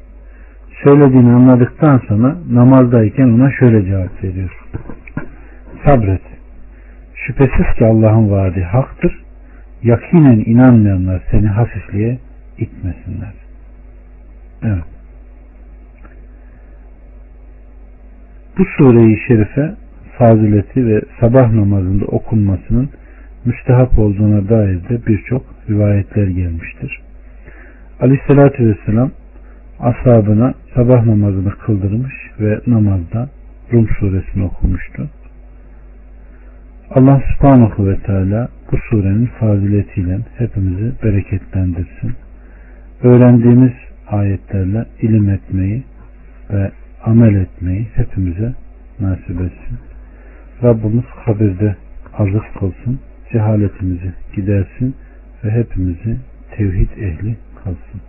Söylediğini anladıktan sonra namazdayken ona şöyle cevap veriyor. Sabret. Şüphesiz ki Allah'ın vaadi haktır. Yakinen inanmayanlar seni hafifliğe itmesinler. Evet. Bu sureyi şerife fazileti ve sabah namazında okunmasının müstehap olduğuna dair de birçok rivayetler gelmiştir. Aleyhissalatü vesselam ashabına sabah namazını kıldırmış ve namazda Rum suresini okumuştu. Allah subhanahu ve teala bu surenin faziletiyle hepimizi bereketlendirsin. Öğrendiğimiz ayetlerle ilim etmeyi ve amel etmeyi hepimize nasip etsin. Rabbimiz kabirde azık kılsın, cehaletimizi gidersin ve hepimizi tevhid ehli kalsın.